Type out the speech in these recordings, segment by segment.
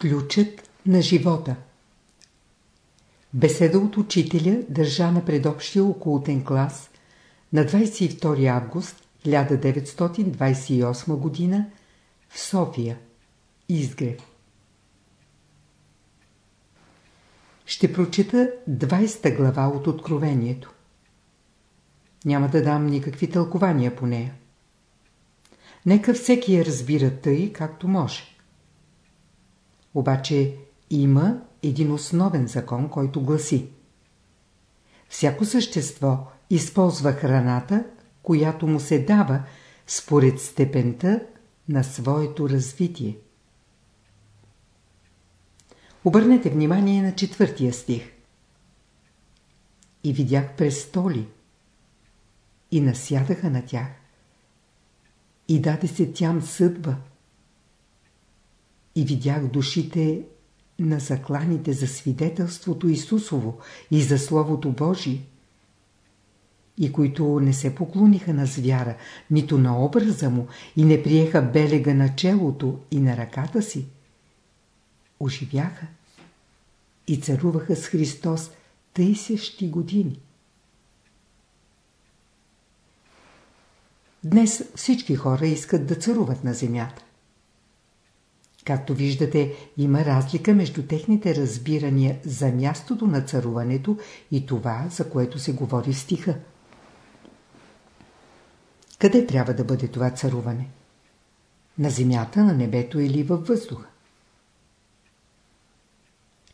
Ключът на живота Беседа от учителя държа на предобщия окултен клас на 22 август 1928 г. в София, Изгрев. Ще прочита 20 глава от Откровението. Няма да дам никакви тълкования по нея. Нека всеки я разбира тъй, както може. Обаче има един основен закон, който гласи. Всяко същество използва храната, която му се дава според степента на своето развитие. Обърнете внимание на четвъртия стих. И видях престоли и насядаха на тях. И даде се тям съдба. И видях душите на закланите за свидетелството Исусово и за Словото Божие, и които не се поклониха на звяра, нито на образа му, и не приеха белега на челото и на ръката си, оживяха и царуваха с Христос тъйсещи години. Днес всички хора искат да царуват на земята. Както виждате, има разлика между техните разбирания за мястото на царуването и това, за което се говори в стиха. Къде трябва да бъде това царуване? На земята, на небето или във въздуха?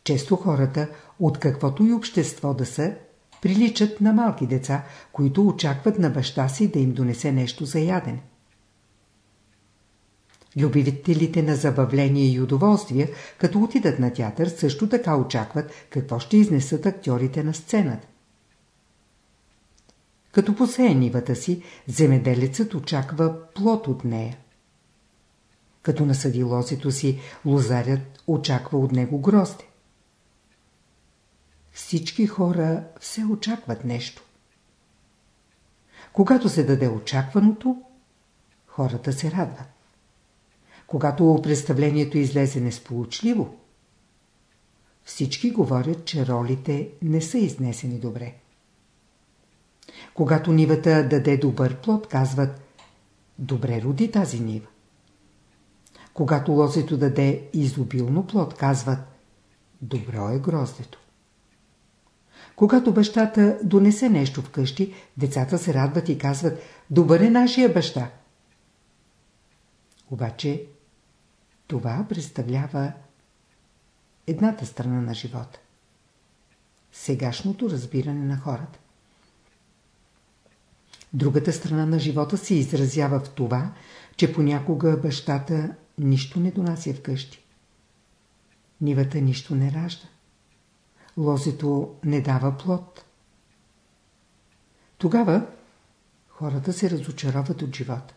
Често хората, от каквото и общество да са, приличат на малки деца, които очакват на баща си да им донесе нещо за ядене. Любителите на забавление и удоволствие, като отидат на театър, също така очакват какво ще изнесат актьорите на сцената. Като посее нивата си, земеделецът очаква плод от нея. Като насъди лозето си, лозарят очаква от него грозде. Всички хора все очакват нещо. Когато се даде очакваното, хората се радват. Когато представлението излезе несполучливо, всички говорят, че ролите не са изнесени добре. Когато нивата даде добър плод, казват Добре роди тази нива. Когато лозето даде изобилно плод, казват Добро е гроздето. Когато бащата донесе нещо вкъщи, децата се радват и казват Добър е нашия баща. Обаче това представлява едната страна на живота. Сегашното разбиране на хората. Другата страна на живота се изразява в това, че понякога бащата нищо не донася вкъщи. Нивата нищо не ражда. Лозето не дава плод. Тогава хората се разочароват от живота.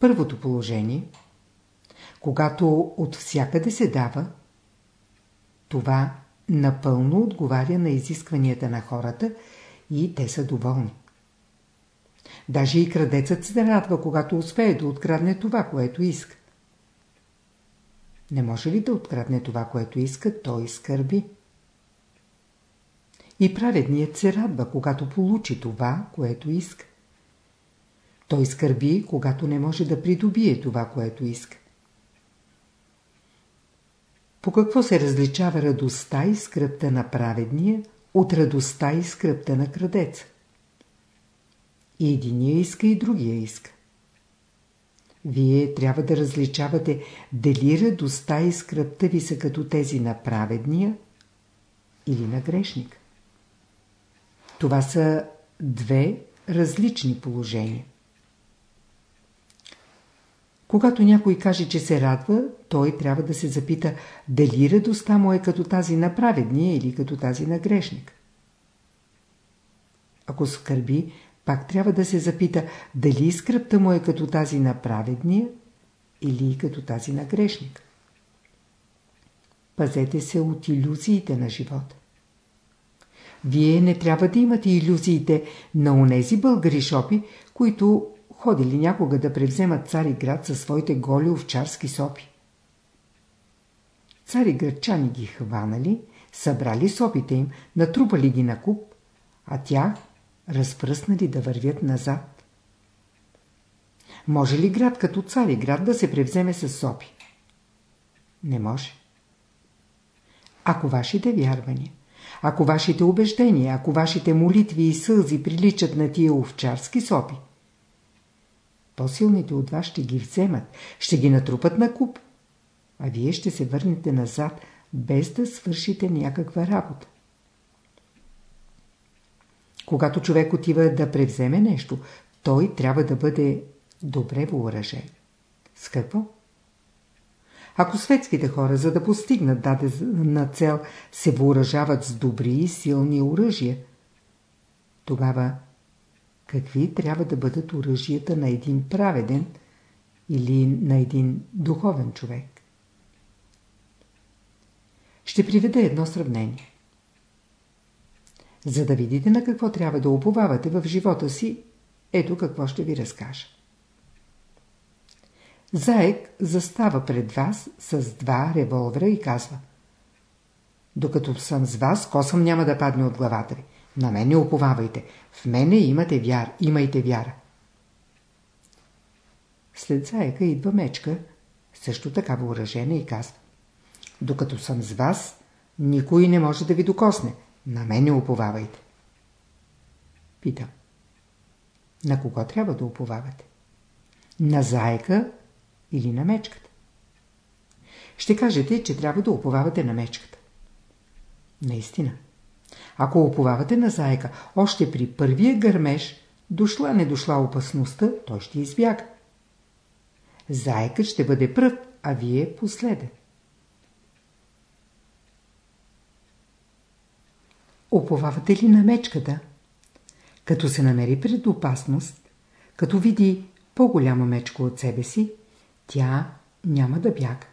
Първото положение, когато от всякъде се дава, това напълно отговаря на изискванията на хората и те са доволни. Даже и крадецът се радва, когато успее да открадне това, което иска. Не може ли да открадне това, което иска, той скърби. И праведният се радва, когато получи това, което иска. Той скърби, когато не може да придобие това, което иска. По какво се различава радостта и скръпта на праведния от радостта и скръпта на крадеца? И единия иска, и другия иска. Вие трябва да различавате дали радостта и скръпта ви са като тези на праведния или на грешник. Това са две различни положения. Когато някой каже, че се радва, той трябва да се запита дали радостта му е като тази на праведния или като тази на грешник. Ако скърби, пак трябва да се запита дали скръпта му е като тази на праведния или като тази на грешник. Пазете се от иллюзиите на живота. Вие не трябва да имате иллюзиите на онези българи шопи, които ходили някога да превземат цари град със своите голи овчарски сопи. цари гръчани ги хванали, събрали сопите им, натрупали ги на куп, а тях разпръснали да вървят назад. Може ли град като цари град да се превземе с сопи? Не може. Ако вашите вярвания, ако вашите убеждения, ако вашите молитви и сълзи приличат на тия овчарски сопи, по-силните от вас ще ги вземат, ще ги натрупат на куп, а вие ще се върнете назад, без да свършите някаква работа. Когато човек отива да превземе нещо, той трябва да бъде добре въоръжен. С какво? Ако светските хора, за да постигнат дадена цел, се въоръжават с добри и силни оръжия, тогава какви трябва да бъдат оръжията на един праведен или на един духовен човек? Ще приведа едно сравнение. За да видите на какво трябва да уповавате в живота си, ето какво ще ви разкажа. Заек застава пред вас с два револвера и казва Докато съм с вас, косъм няма да падне от главата ви. На мене уповавайте. В мене имате вяр, имайте вяра. След заека идва мечка, също така въоръжена и казва Докато съм с вас, никой не може да ви докосне. На мене уповавайте. Питам. На кого трябва да уповавате? На заека или на мечката? Ще кажете, че трябва да уповавате на мечката. Наистина. Ако уповавате на заека, още при първия гърмеж, дошла не дошла опасността, той ще избяга. Заекът ще бъде пръв, а вие последен. Уповавате ли на мечката? Като се намери пред опасност, като види по-голяма мечка от себе си, тя няма да бяга.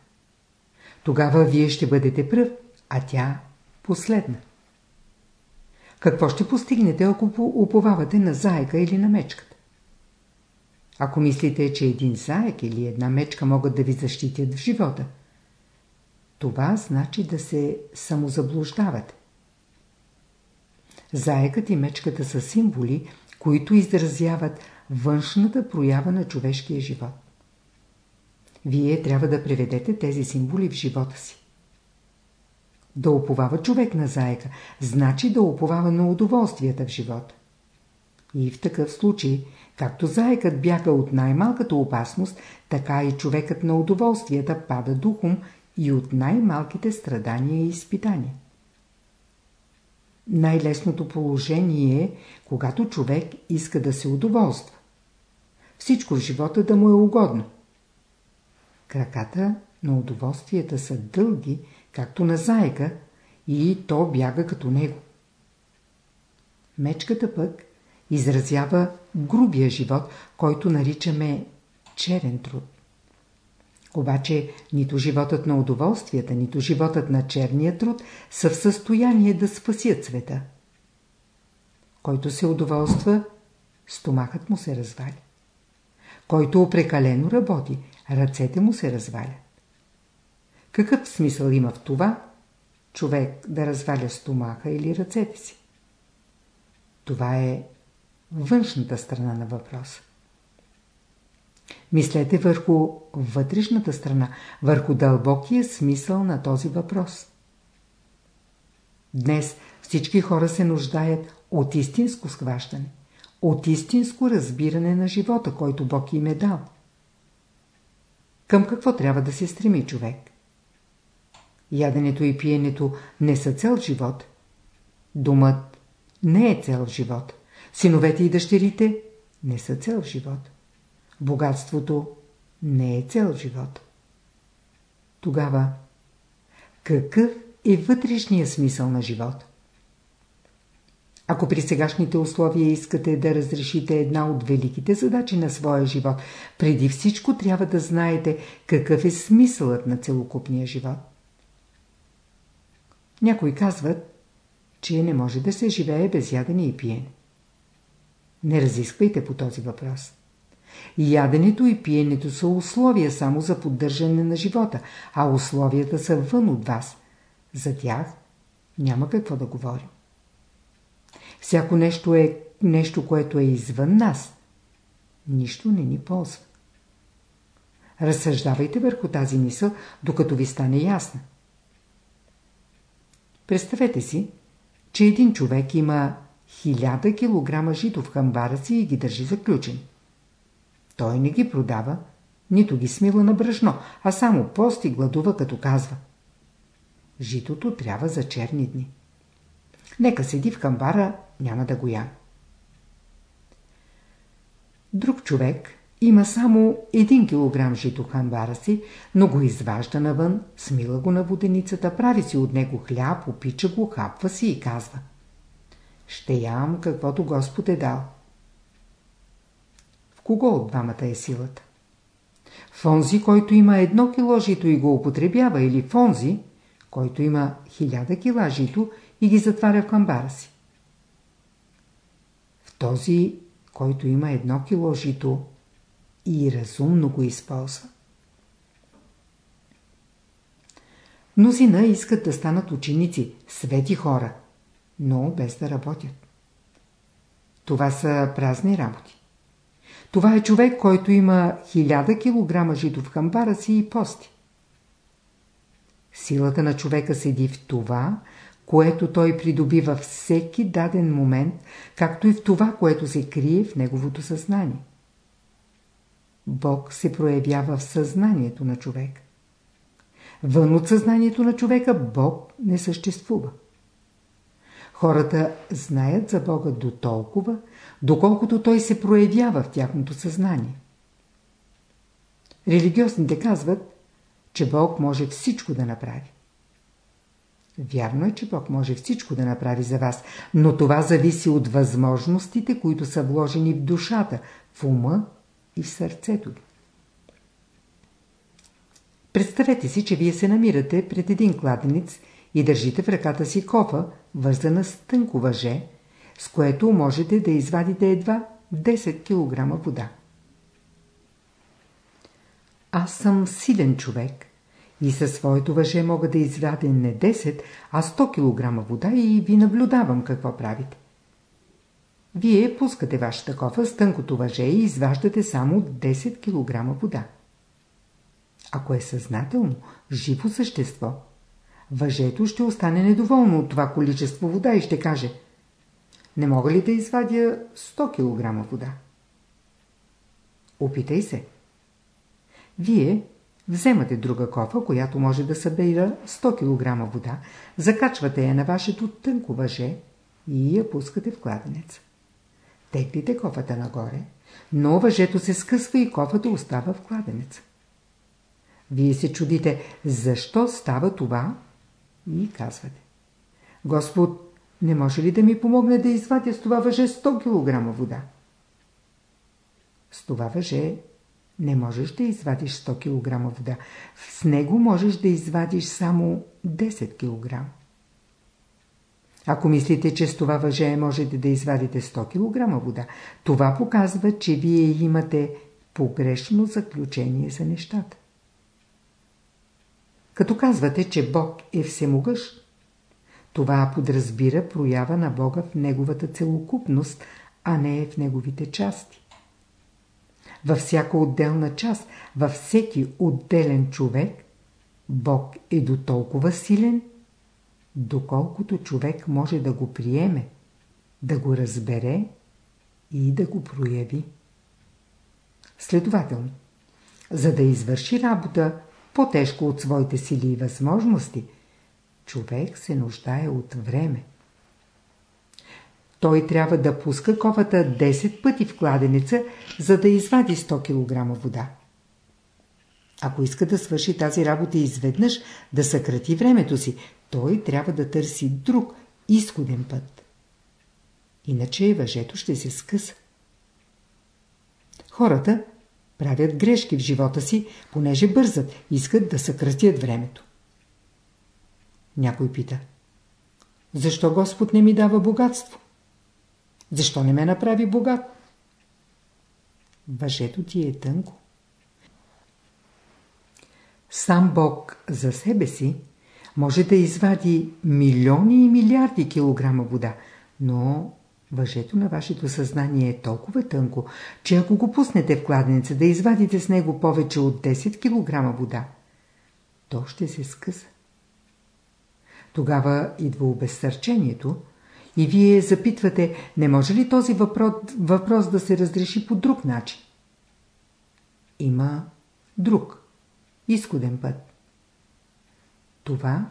Тогава вие ще бъдете пръв, а тя последна. Какво ще постигнете, ако уповавате на заека или на мечката? Ако мислите, че един заек или една мечка могат да ви защитят в живота, това значи да се самозаблуждавате. Заекът и мечката са символи, които изразяват външната проява на човешкия живот. Вие трябва да преведете тези символи в живота си. Да уповава човек на заека, значи да уповава на удоволствията в живота. И в такъв случай, както заекът бяга от най-малката опасност, така и човекът на удоволствията пада духом и от най-малките страдания и изпитания. Най-лесното положение е, когато човек иска да се удоволства. Всичко в живота да му е угодно. Краката на удоволствията са дълги, както на заека, и то бяга като него. Мечката пък изразява грубия живот, който наричаме черен труд. Обаче нито животът на удоволствията, нито животът на черния труд са в състояние да спасят света. Който се удоволства, стомахът му се разваля. Който прекалено работи, ръцете му се развалят. Какъв смисъл има в това, човек да разваля стомаха или ръцете си? Това е външната страна на въпроса. Мислете върху вътрешната страна, върху дълбокия смисъл на този въпрос. Днес всички хора се нуждаят от истинско схващане, от истинско разбиране на живота, който Бог им е дал. Към какво трябва да се стреми човек? Яденето и пиенето не са цел живот. Думът не е цел живот. Синовете и дъщерите не са цел живот. Богатството не е цел в живота. Тогава, какъв е вътрешния смисъл на живота? Ако при сегашните условия искате да разрешите една от великите задачи на своя живот, преди всичко трябва да знаете какъв е смисълът на целокупния живот. Някои казват, че не може да се живее без ядене и пиене. Не разисквайте по този въпрос. Яденето и пиенето са условия само за поддържане на живота, а условията са вън от вас. За тях няма какво да говорим. Всяко нещо е нещо, което е извън нас. Нищо не ни ползва. Разсъждавайте върху тази мисъл, докато ви стане ясна. Представете си, че един човек има хиляда килограма жито в хамбара си и ги държи заключени. Той не ги продава, нито ги смила на брашно, а само пости гладува, като казва. Житото трябва за черни дни. Нека седи в хамбара, няма да го я. Друг човек има само 1 кг жито в хамбара си, но го изважда навън, смила го на воденицата, прави си от него хляб, опича го, хапва си и казва. Ще ям каквото Господ е дал. В кого от двамата е силата? В онзи, който има едно кило жито и го употребява, или в онзи, който има хиляда кила жито и ги затваря в камбара си. В този, който има едно кило жито и разумно го използва. Мнозина искат да станат ученици, свети хора, но без да работят. Това са празни работи. Това е човек, който има хиляда килограма жито в камбара си и пости. Силата на човека седи в това, което той придобива всеки даден момент, както и в това, което се крие в неговото съзнание. Бог се проявява в съзнанието на човек. Вън от съзнанието на човека Бог не съществува. Хората знаят за Бога до толкова, доколкото Той се проявява в тяхното съзнание. Религиозните казват, че Бог може всичко да направи. Вярно е, че Бог може всичко да направи за вас, но това зависи от възможностите, които са вложени в душата, в ума и в сърцето. Представете си, че вие се намирате пред един кладенец и държите в ръката си кофа, вързана с тънко въже, с което можете да извадите едва 10 кг вода. Аз съм силен човек и със своето въже мога да извадя не 10, а 100 кг вода и ви наблюдавам какво правите. Вие пускате вашата кофа с тънкото въже и изваждате само 10 кг вода. Ако е съзнателно, живо същество, въжето ще остане недоволно от това количество вода и ще каже Не мога ли да извадя 100 кг вода? Опитай се. Вие вземате друга кофа, която може да събира 100 кг вода, закачвате я на вашето тънко въже и я пускате в кладенеца. Теглите кофата нагоре, но въжето се скъсва и кофата остава в кладенеца. Вие се чудите, защо става това и казвате. Господ, не може ли да ми помогне да извадя с това въже 100 кг вода? С това въже не можеш да извадиш 100 кг вода. С него можеш да извадиш само 10 кг. Ако мислите, че с това въже можете да извадите 100 кг вода, това показва, че вие имате погрешно заключение за нещата. Като казвате, че Бог е всемогъщ, това подразбира проява на Бога в Неговата целокупност, а не в Неговите части. Във всяка отделна част, във всеки отделен човек, Бог е до толкова силен, доколкото човек може да го приеме, да го разбере и да го прояви. Следователно, за да извърши работа по-тежко от своите сили и възможности, човек се нуждае от време. Той трябва да пуска ковата 10 пъти в кладенеца, за да извади 100 кг вода. Ако иска да свърши тази работа изведнъж, да съкрати времето си, той трябва да търси друг, изходен път. Иначе въжето ще се скъса. Хората правят грешки в живота си, понеже бързат, искат да съкратят времето. Някой пита. Защо Господ не ми дава богатство? Защо не ме направи богат? въжето ти е тънко. Сам Бог за себе си може да извади милиони и милиарди килограма вода, но въжето на вашето съзнание е толкова тънко, че ако го пуснете в кладенеца да извадите с него повече от 10 кг вода, то ще се скъса. Тогава идва обезсърчението и вие запитвате, не може ли този въпрос, въпрос да се разреши по друг начин? Има друг, изходен път. Това,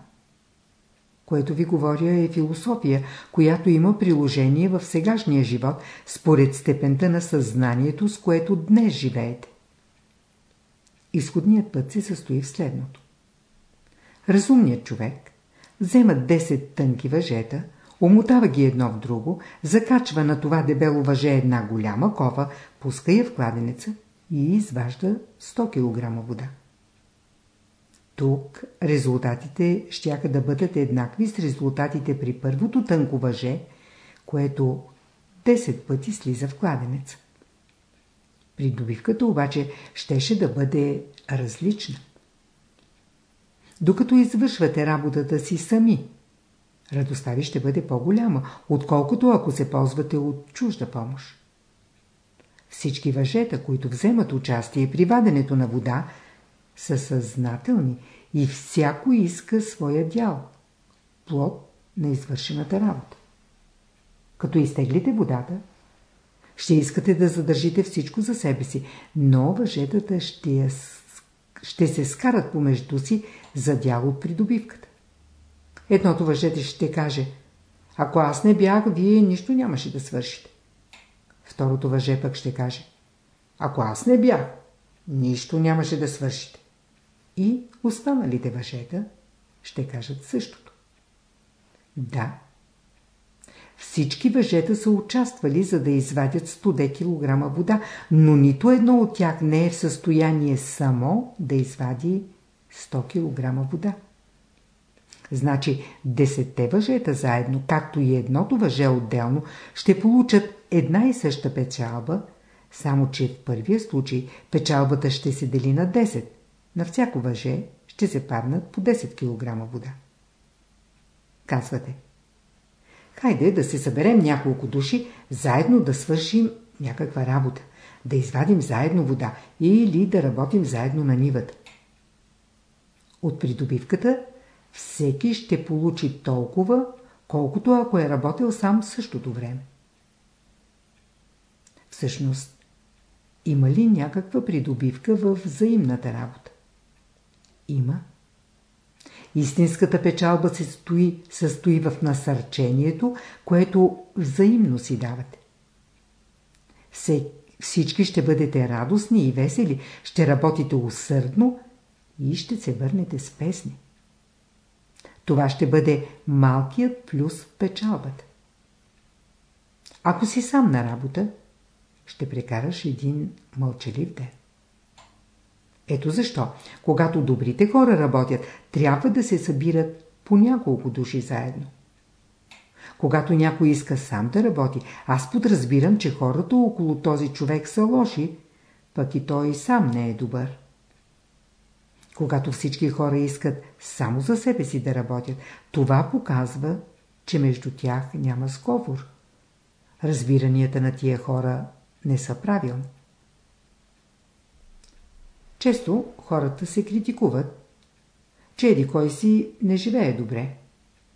което ви говоря е философия, която има приложение в сегашния живот, според степента на съзнанието, с което днес живеете. Изходният път се състои в следното. Разумният човек взема 10 тънки въжета, омотава ги едно в друго, закачва на това дебело въже една голяма кова, пуска я в кладенеца и изважда 100 кг вода. Тук резултатите щяха да бъдат еднакви с резултатите при първото тънко въже, което 10 пъти слиза в кладенеца. Придобивката обаче щеше да бъде различна. Докато извършвате работата си сами, радостта ви ще бъде по-голяма, отколкото ако се ползвате от чужда помощ. Всички въжета, които вземат участие при ваденето на вода, са съзнателни и всяко иска своя дял, плод на извършената работа. Като изтеглите водата, ще искате да задържите всичко за себе си, но въжетата ще, я, ще се скарат помежду си за дял от придобивката. Едното въжете ще каже, ако аз не бях, вие нищо нямаше да свършите. Второто въже пък ще каже, ако аз не бях, нищо нямаше да свършите. И останалите въжета ще кажат същото. Да, всички въжета са участвали, за да извадят 100 кг вода, но нито едно от тях не е в състояние само да извади 100 кг вода. Значи 10 въжета заедно, както и едното въже отделно, ще получат една и съща печалба, само че в първия случай печалбата ще се дели на 10, на всяко въже ще се паднат по 10 кг вода. Казвате. Хайде да се съберем няколко души, заедно да свършим някаква работа, да извадим заедно вода или да работим заедно на нивата. От придобивката всеки ще получи толкова, колкото ако е работил сам същото време. Всъщност, има ли някаква придобивка в взаимната работа? Има. Истинската печалба се стои, състои в насърчението, което взаимно си давате. Всички ще бъдете радостни и весели, ще работите усърдно и ще се върнете с песни. Това ще бъде малкият плюс в печалбата. Ако си сам на работа, ще прекараш един мълчалив ден. Ето защо, когато добрите хора работят, трябва да се събират по няколко души заедно. Когато някой иска сам да работи, аз подразбирам, че хората около този човек са лоши, пък и той сам не е добър. Когато всички хора искат само за себе си да работят, това показва, че между тях няма сговор. Разбиранията на тия хора не са правилни. Често хората се критикуват, че еди кой си не живее добре,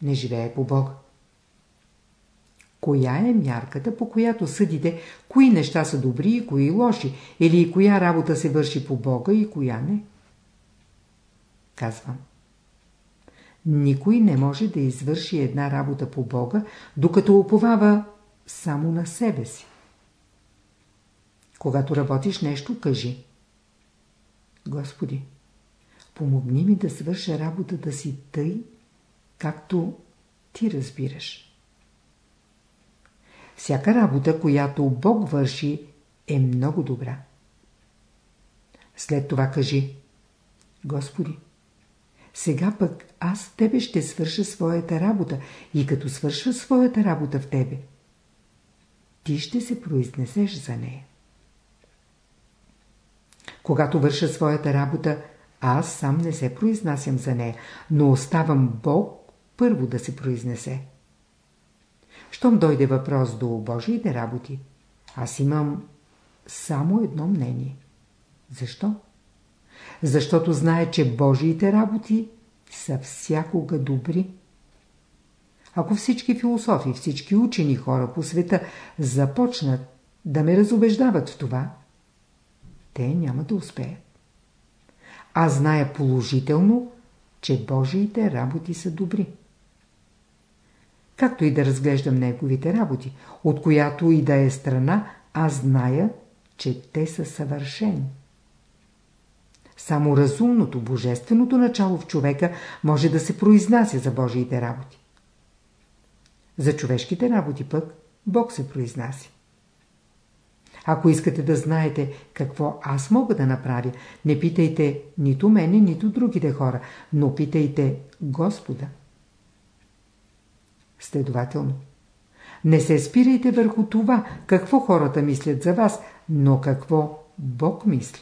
не живее по Бог. Коя е мярката, по която съдите, кои неща са добри и кои лоши, или коя работа се върши по Бога и коя не? Казвам. Никой не може да извърши една работа по Бога, докато уповава само на себе си. Когато работиш нещо, кажи. Господи, помогни ми да свърша работата си тъй, както ти разбираш. Всяка работа, която Бог върши, е много добра. След това кажи, Господи, сега пък аз в Тебе ще свърша своята работа и като свърша своята работа в Тебе, Ти ще се произнесеш за нея. Когато върша своята работа, аз сам не се произнасям за нея, но оставам Бог първо да се произнесе. Щом дойде въпрос до Божиите работи, аз имам само едно мнение. Защо? Защото знае, че Божиите работи са всякога добри. Ако всички философи, всички учени хора по света започнат да ме разобеждават в това, те няма да успеят. Аз зная положително, че Божиите работи са добри. Както и да разглеждам неговите работи, от която и да е страна, аз зная, че те са съвършени. Само разумното, божественото начало в човека може да се произнася за Божиите работи. За човешките работи пък Бог се произнася. Ако искате да знаете какво аз мога да направя, не питайте нито мене, нито другите хора, но питайте Господа. Следователно, не се спирайте върху това, какво хората мислят за вас, но какво Бог мисли.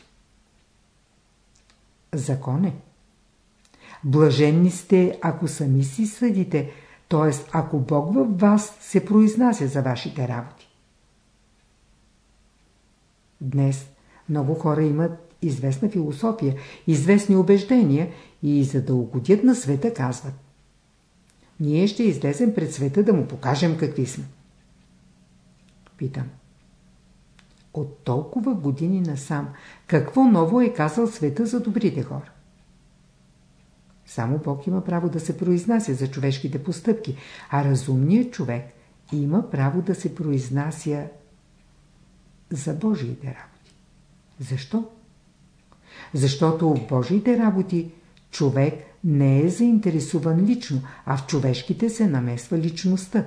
Закон е. Блаженни сте, ако сами си съдите, т.е. ако Бог във вас се произнася за вашите работи. Днес много хора имат известна философия, известни убеждения и за да угодят на света казват. Ние ще излезем пред света да му покажем какви сме. Питам. От толкова години насам, какво ново е казал света за добрите хора? Само Бог има право да се произнася за човешките постъпки, а разумният човек има право да се произнася за Божиите работи. Защо? Защото в Божиите работи човек не е заинтересуван лично, а в човешките се намесва личността.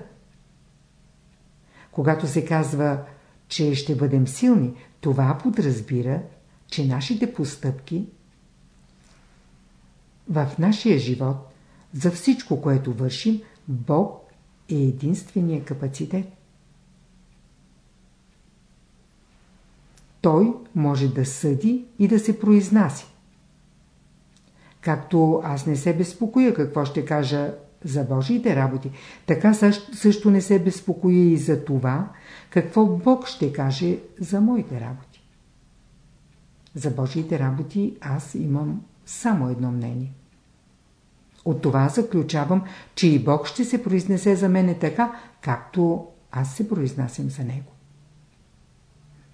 Когато се казва, че ще бъдем силни, това подразбира, че нашите постъпки в нашия живот, за всичко, което вършим, Бог е единствения капацитет. Той може да съди и да се произнаси. Както аз не се безпокоя какво ще кажа за Божиите работи, така също не се безпокоя и за това, какво Бог ще каже за моите работи. За Божиите работи аз имам само едно мнение. От това заключавам, че и Бог ще се произнесе за мене така, както аз се произнасям за Него.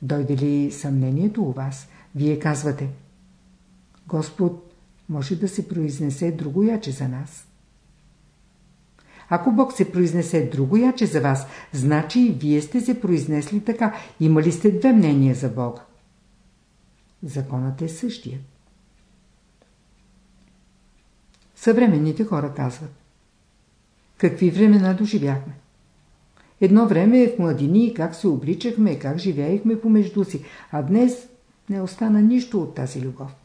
Дойде ли съмнението у вас, вие казвате Господ може да се произнесе другояче за нас. Ако Бог се произнесе другояче за вас, значи вие сте се произнесли така. Имали сте две мнения за Бога. Законът е същия. Съвременните хора казват. Какви времена доживяхме? Едно време в младини как се обличахме, как живеехме помежду си, а днес не остана нищо от тази любов.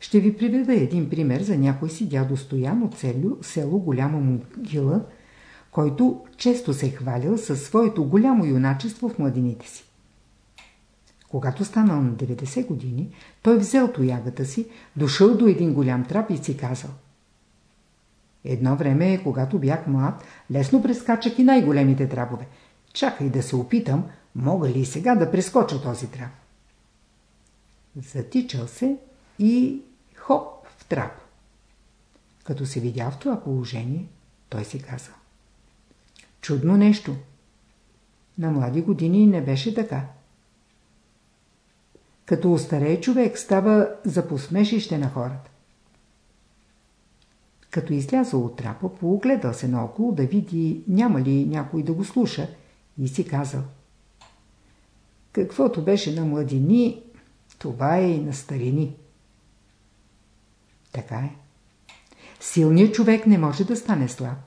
Ще ви приведа един пример за някой си дядо Стоян от село, село Голяма могила, който често се хвалил със своето голямо юначество в младините си. Когато станал на 90 години, той взел тоягата си, дошъл до един голям трап и си казал Едно време, когато бях млад, лесно прескачах и най-големите трапове. Чакай да се опитам, мога ли сега да прескоча този трап. Затичал се и хоп в трап. Като се видя в това положение, той си каза. Чудно нещо. На млади години не беше така. Като устарее човек става за посмешище на хората. Като излязъл от трапа, поогледал се наоколо да види няма ли някой да го слуша и си казал. Каквото беше на младини, това е и на старини. Така е. Силният човек не може да стане слаб.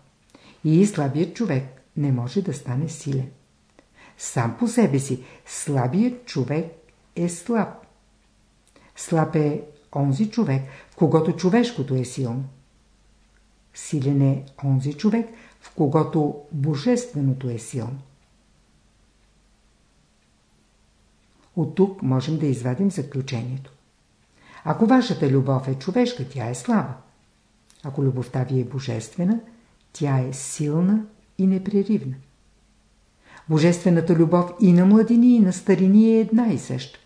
И слабият човек не може да стане силен. Сам по себе си слабият човек е слаб. Слаб е онзи човек, в когото човешкото е силно. Силен е онзи човек, в когото божественото е силно. От тук можем да извадим заключението. Ако вашата любов е човешка, тя е слаба. Ако любовта ви е божествена, тя е силна и непреривна. Божествената любов и на младини, и на старини е една и съща.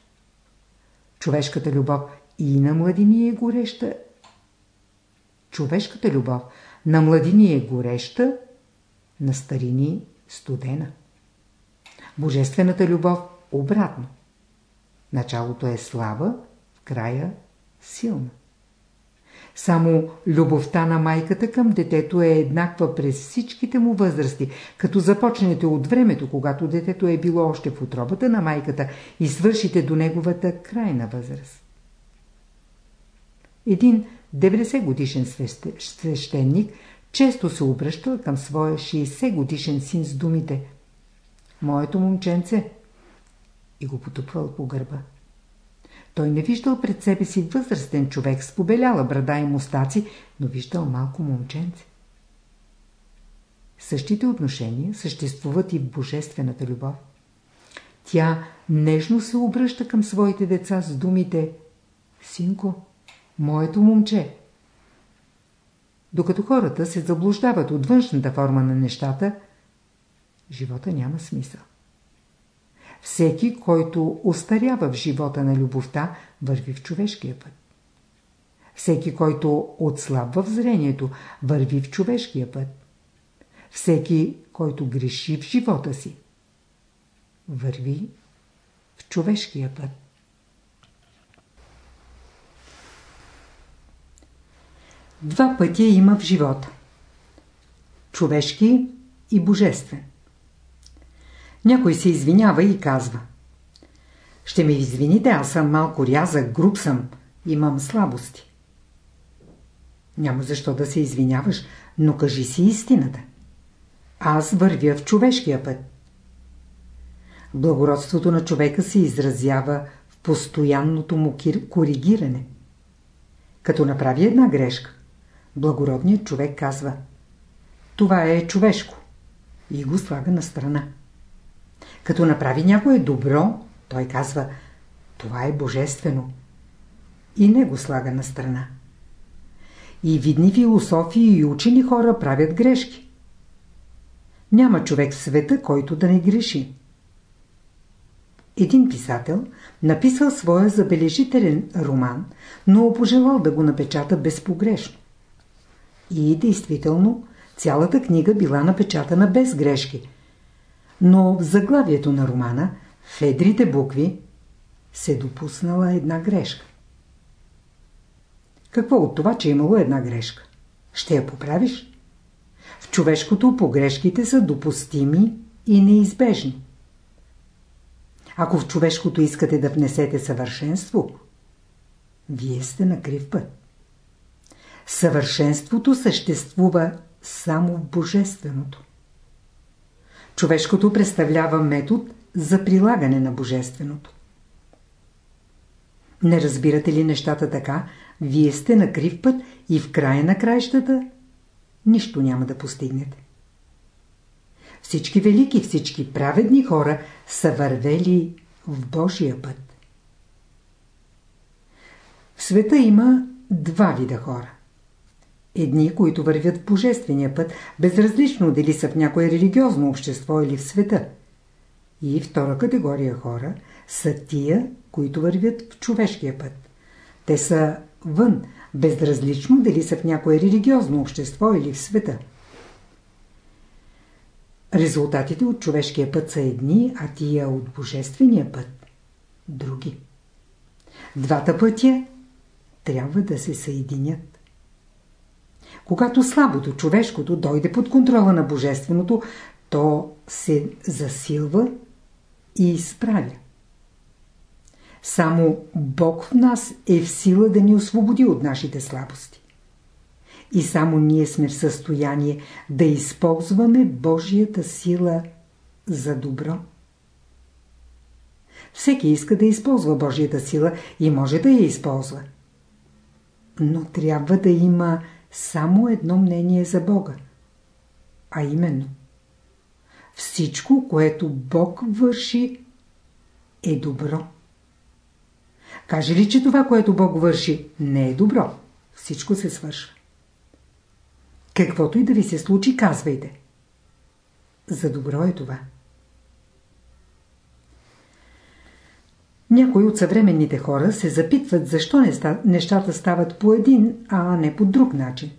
Човешката любов и на младини е гореща. Човешката любов на младини е гореща, на старини студена. Божествената любов обратно. Началото е слаба, в края силна. Само любовта на майката към детето е еднаква през всичките му възрасти, като започнете от времето, когато детето е било още в утробата на майката и свършите до неговата крайна възраст. Един 90 годишен свещеник често се обръщал към своя 60 годишен син с думите «Моето момченце» и го потупвал по гърба. Той не виждал пред себе си възрастен човек с побеляла брада и мустаци, но виждал малко момченце. Същите отношения съществуват и в божествената любов. Тя нежно се обръща към своите деца с думите «Синко, моето момче». Докато хората се заблуждават от външната форма на нещата, живота няма смисъл. Всеки, който остарява в живота на любовта, върви в човешкия път. Всеки, който отслабва в зрението, върви в човешкия път. Всеки, който греши в живота си, върви в човешкия път. Два пътя има в живота. Човешки и божествен. Някой се извинява и казва Ще ме извините, аз съм малко рязък, груб съм, имам слабости. Няма защо да се извиняваш, но кажи си истината. Аз вървя в човешкия път. Благородството на човека се изразява в постоянното му коригиране. Като направи една грешка, благородният човек казва Това е човешко и го слага на страна. Като направи някое добро, той казва това е божествено и не го слага на страна. И видни философи и учени хора правят грешки. Няма човек в света, който да не греши. Един писател написал своя забележителен роман, но пожелал да го напечата безпогрешно. И действително, цялата книга била напечатана без грешки, но в заглавието на романа, в едрите букви, се допуснала една грешка. Какво от това, че е имало една грешка? Ще я поправиш? В човешкото погрешките са допустими и неизбежни. Ако в човешкото искате да внесете съвършенство, вие сте на крив път. Съвършенството съществува само в Божественото. Човешкото представлява метод за прилагане на Божественото. Не разбирате ли нещата така, вие сте на крив път и в края на краищата нищо няма да постигнете. Всички велики, всички праведни хора са вървели в Божия път. В света има два вида хора. Едни, които вървят в божествения път, безразлично дали са в някое религиозно общество или в света. И втора категория хора са тия, които вървят в човешкия път. Те са вън, безразлично дали са в някое религиозно общество или в света. Резултатите от човешкия път са едни, а тия от божествения път – други. Двата пътя трябва да се съединят. Когато слабото, човешкото, дойде под контрола на Божественото, то се засилва и изправя. Само Бог в нас е в сила да ни освободи от нашите слабости. И само ние сме в състояние да използваме Божията сила за добро. Всеки иска да използва Божията сила и може да я използва. Но трябва да има само едно мнение за Бога. А именно Всичко, което Бог върши, е добро. Каже ли, че това, което Бог върши, не е добро, всичко се свършва. Каквото и да ви се случи, казвайте. За добро е това. Някои от съвременните хора се запитват защо нещата стават по един, а не по друг начин.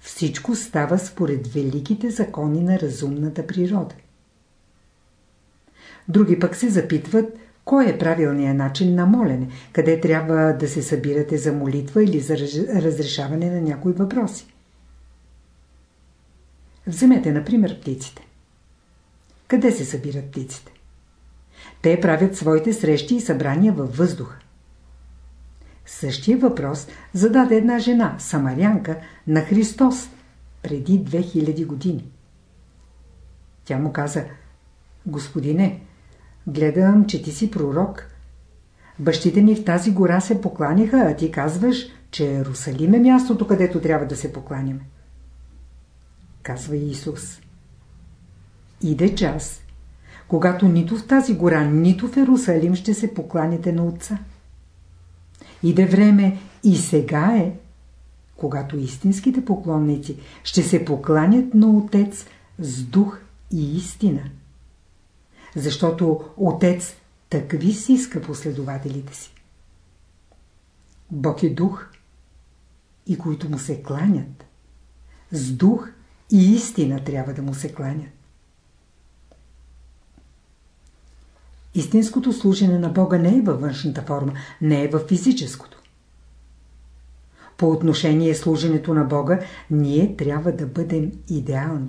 Всичко става според великите закони на разумната природа. Други пък се запитват кой е правилният начин на молене, къде трябва да се събирате за молитва или за разрешаване на някои въпроси. Вземете, например, птиците. Къде се събират птиците? Те правят своите срещи и събрания във въздуха. Същия въпрос зададе една жена, самарянка, на Христос преди 2000 години. Тя му каза, Господине, гледам, че ти си пророк. Бащите ни в тази гора се покланиха, а ти казваш, че Иерусалим е мястото, където трябва да се покланяме. Казва Исус. Иде час, когато нито в тази гора, нито в Иерусалим ще се покланите на Отца. Иде време и сега е, когато истинските поклонници ще се покланят на Отец с дух и истина. Защото Отец такви си иска последователите си. Бог е дух и които му се кланят. С дух и истина трябва да му се кланят. Истинското служене на Бога не е във външната форма, не е във физическото. По отношение служенето на Бога, ние трябва да бъдем идеални.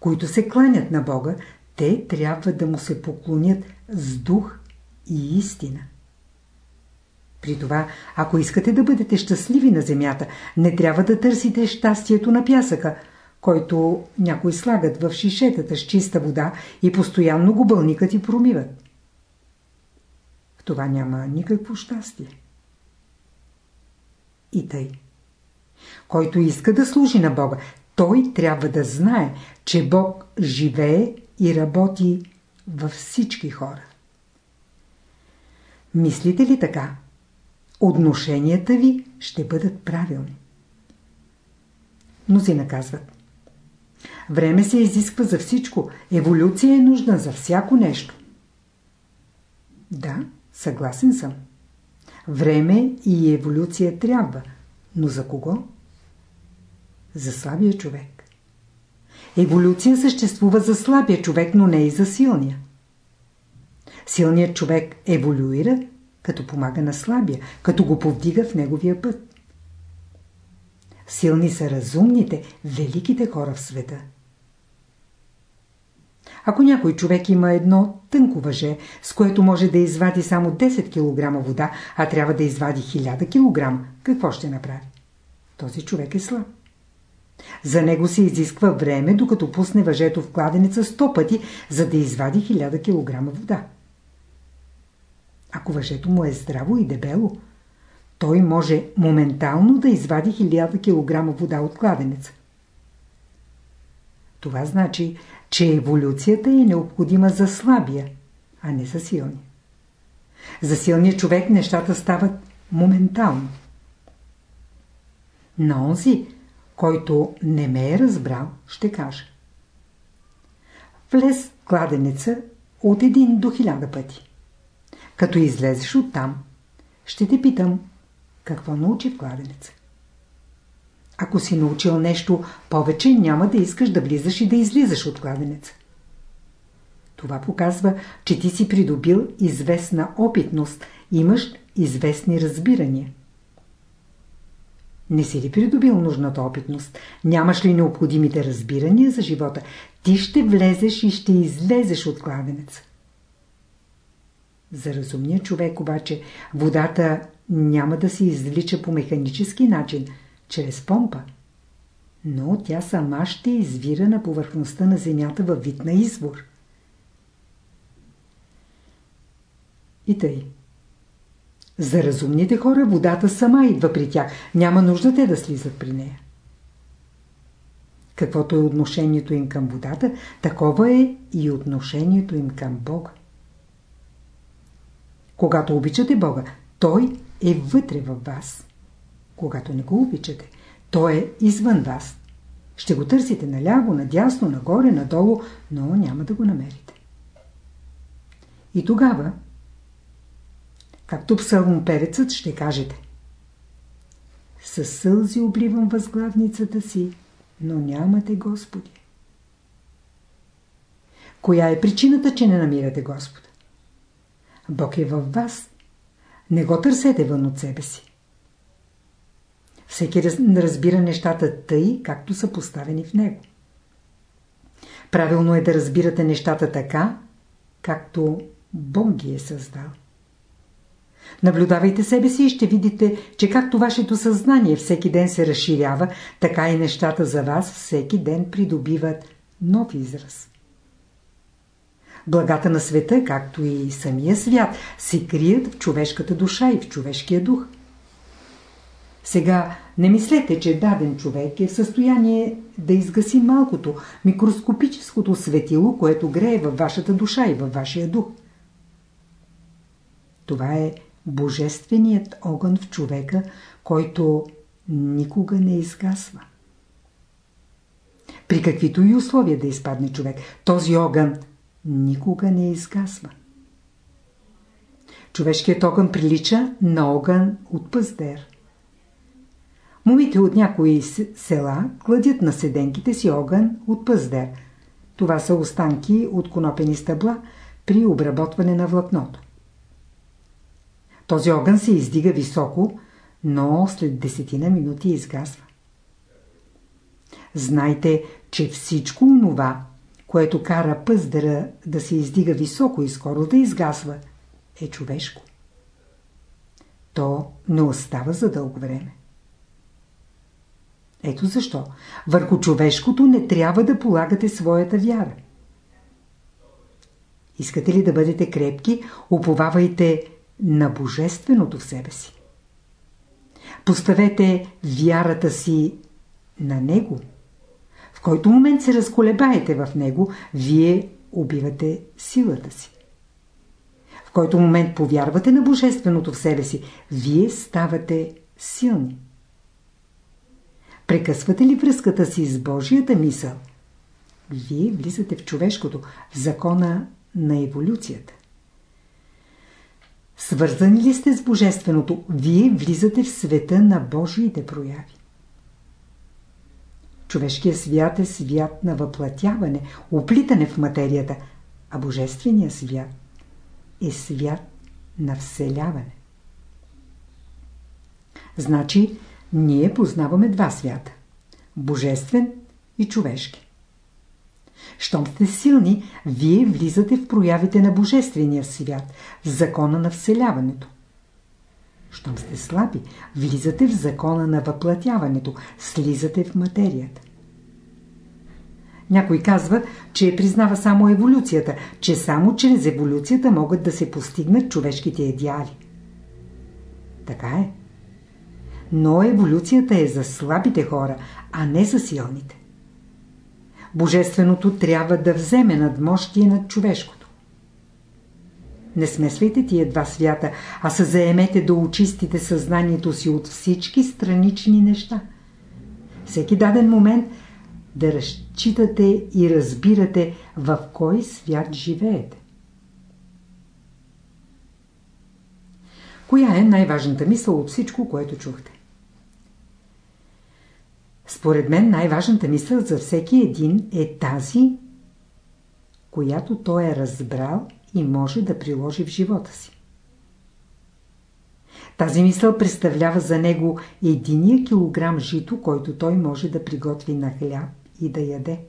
Които се кланят на Бога, те трябва да му се поклонят с дух и истина. При това, ако искате да бъдете щастливи на земята, не трябва да търсите щастието на пясъка – който някои слагат в шишетата с чиста вода и постоянно го бълникат и промиват. В това няма никакво щастие. И тъй. Който иска да служи на Бога, той трябва да знае, че Бог живее и работи във всички хора. Мислите ли така? Отношенията ви ще бъдат правилни. Мнози наказват. Време се изисква за всичко. Еволюция е нужна за всяко нещо. Да, съгласен съм. Време и еволюция трябва. Но за кого? За слабия човек. Еволюция съществува за слабия човек, но не и за силния. Силният човек еволюира, като помага на слабия, като го повдига в неговия път. Силни са разумните, великите хора в света. Ако някой човек има едно тънко въже, с което може да извади само 10 кг вода, а трябва да извади 1000 кг, какво ще направи? Този човек е слаб. За него се изисква време, докато пусне въжето в кладенеца 100 пъти, за да извади 1000 кг вода. Ако въжето му е здраво и дебело, той може моментално да извади 1000 кг вода от кладенеца. Това значи, че еволюцията е необходима за слабия, а не за силния. За силния човек нещата стават моментално. На онзи, който не ме е разбрал, ще кажа. Влез кладенеца от един до хиляда пъти. Като излезеш оттам, ще те питам, какво научи в кладенеца. Ако си научил нещо, повече няма да искаш да влизаш и да излизаш от кладенеца. Това показва, че ти си придобил известна опитност, имаш известни разбирания. Не си ли придобил нужната опитност? Нямаш ли необходимите разбирания за живота? Ти ще влезеш и ще излезеш от кладенеца. За разумния човек обаче водата няма да се извлича по механически начин – чрез помпа. Но тя сама ще извира на повърхността на земята във вид на извор. И тъй. За разумните хора водата сама идва при тях. Няма нужда те да слизат при нея. Каквото е отношението им към водата, такова е и отношението им към Бога. Когато обичате Бога, Той е вътре във вас. Когато не го обичате, Той е извън вас. Ще го търсите наляво, надясно, нагоре, надолу, но няма да го намерите. И тогава, както псалмоперецът, ще кажете Със сълзи обливам възглавницата си, но нямате Господи. Коя е причината, че не намирате Господа? Бог е във вас. Не го търсете вън от себе си. Всеки разбира нещата тъй, както са поставени в него. Правилно е да разбирате нещата така, както Бог ги е създал. Наблюдавайте себе си и ще видите, че както вашето съзнание всеки ден се разширява, така и нещата за вас всеки ден придобиват нов израз. Благата на света, както и самия свят, се крият в човешката душа и в човешкия дух. Сега не мислете, че даден човек е в състояние да изгаси малкото, микроскопическото светило, което грее във вашата душа и във вашия дух. Това е божественият огън в човека, който никога не изгасва. При каквито и условия да изпадне човек, този огън никога не изгасва. Човешкият огън прилича на огън от пъздер. Момите от някои села кладят на седенките си огън от пъздер. Това са останки от конопени стъбла при обработване на влакното. Този огън се издига високо, но след десетина минути изгасва. Знайте, че всичко онова, което кара пъздера да се издига високо и скоро да изгасва, е човешко. То не остава за дълго време. Ето защо. Върху човешкото не трябва да полагате своята вяра. Искате ли да бъдете крепки, уповавайте на Божественото в себе си. Поставете вярата си на Него. Който момент се разколебаете в Него, вие убивате силата си. В който момент повярвате на Божественото в себе си, вие ставате силни. Прекъсвате ли връзката си с Божията мисъл? Вие влизате в човешкото, в закона на еволюцията. Свързани ли сте с Божественото, вие влизате в света на Божиите прояви. Човешкият свят е свят на въплатяване, оплитане в материята, а Божественият свят е свят на вселяване. Значи, ние познаваме два свята – божествен и човешки. Щом сте силни, вие влизате в проявите на Божествения свят, в закона на вселяването. Щом сте слаби, влизате в закона на въплатяването, слизате в материята. Някой казва, че признава само еволюцията, че само чрез еволюцията могат да се постигнат човешките идеали. Така е. Но еволюцията е за слабите хора, а не за силните. Божественото трябва да вземе надмощие над човешкото. Не смесвайте тия два свята, а се заемете да очистите съзнанието си от всички странични неща. Всеки даден момент да разчитате и разбирате в кой свят живеете. Коя е най-важната мисъл от всичко, което чухте? Според мен най-важната мисъл за всеки един е тази, която той е разбрал и може да приложи в живота си. Тази мисъл представлява за него единия килограм жито, който той може да приготви на хляб и да яде.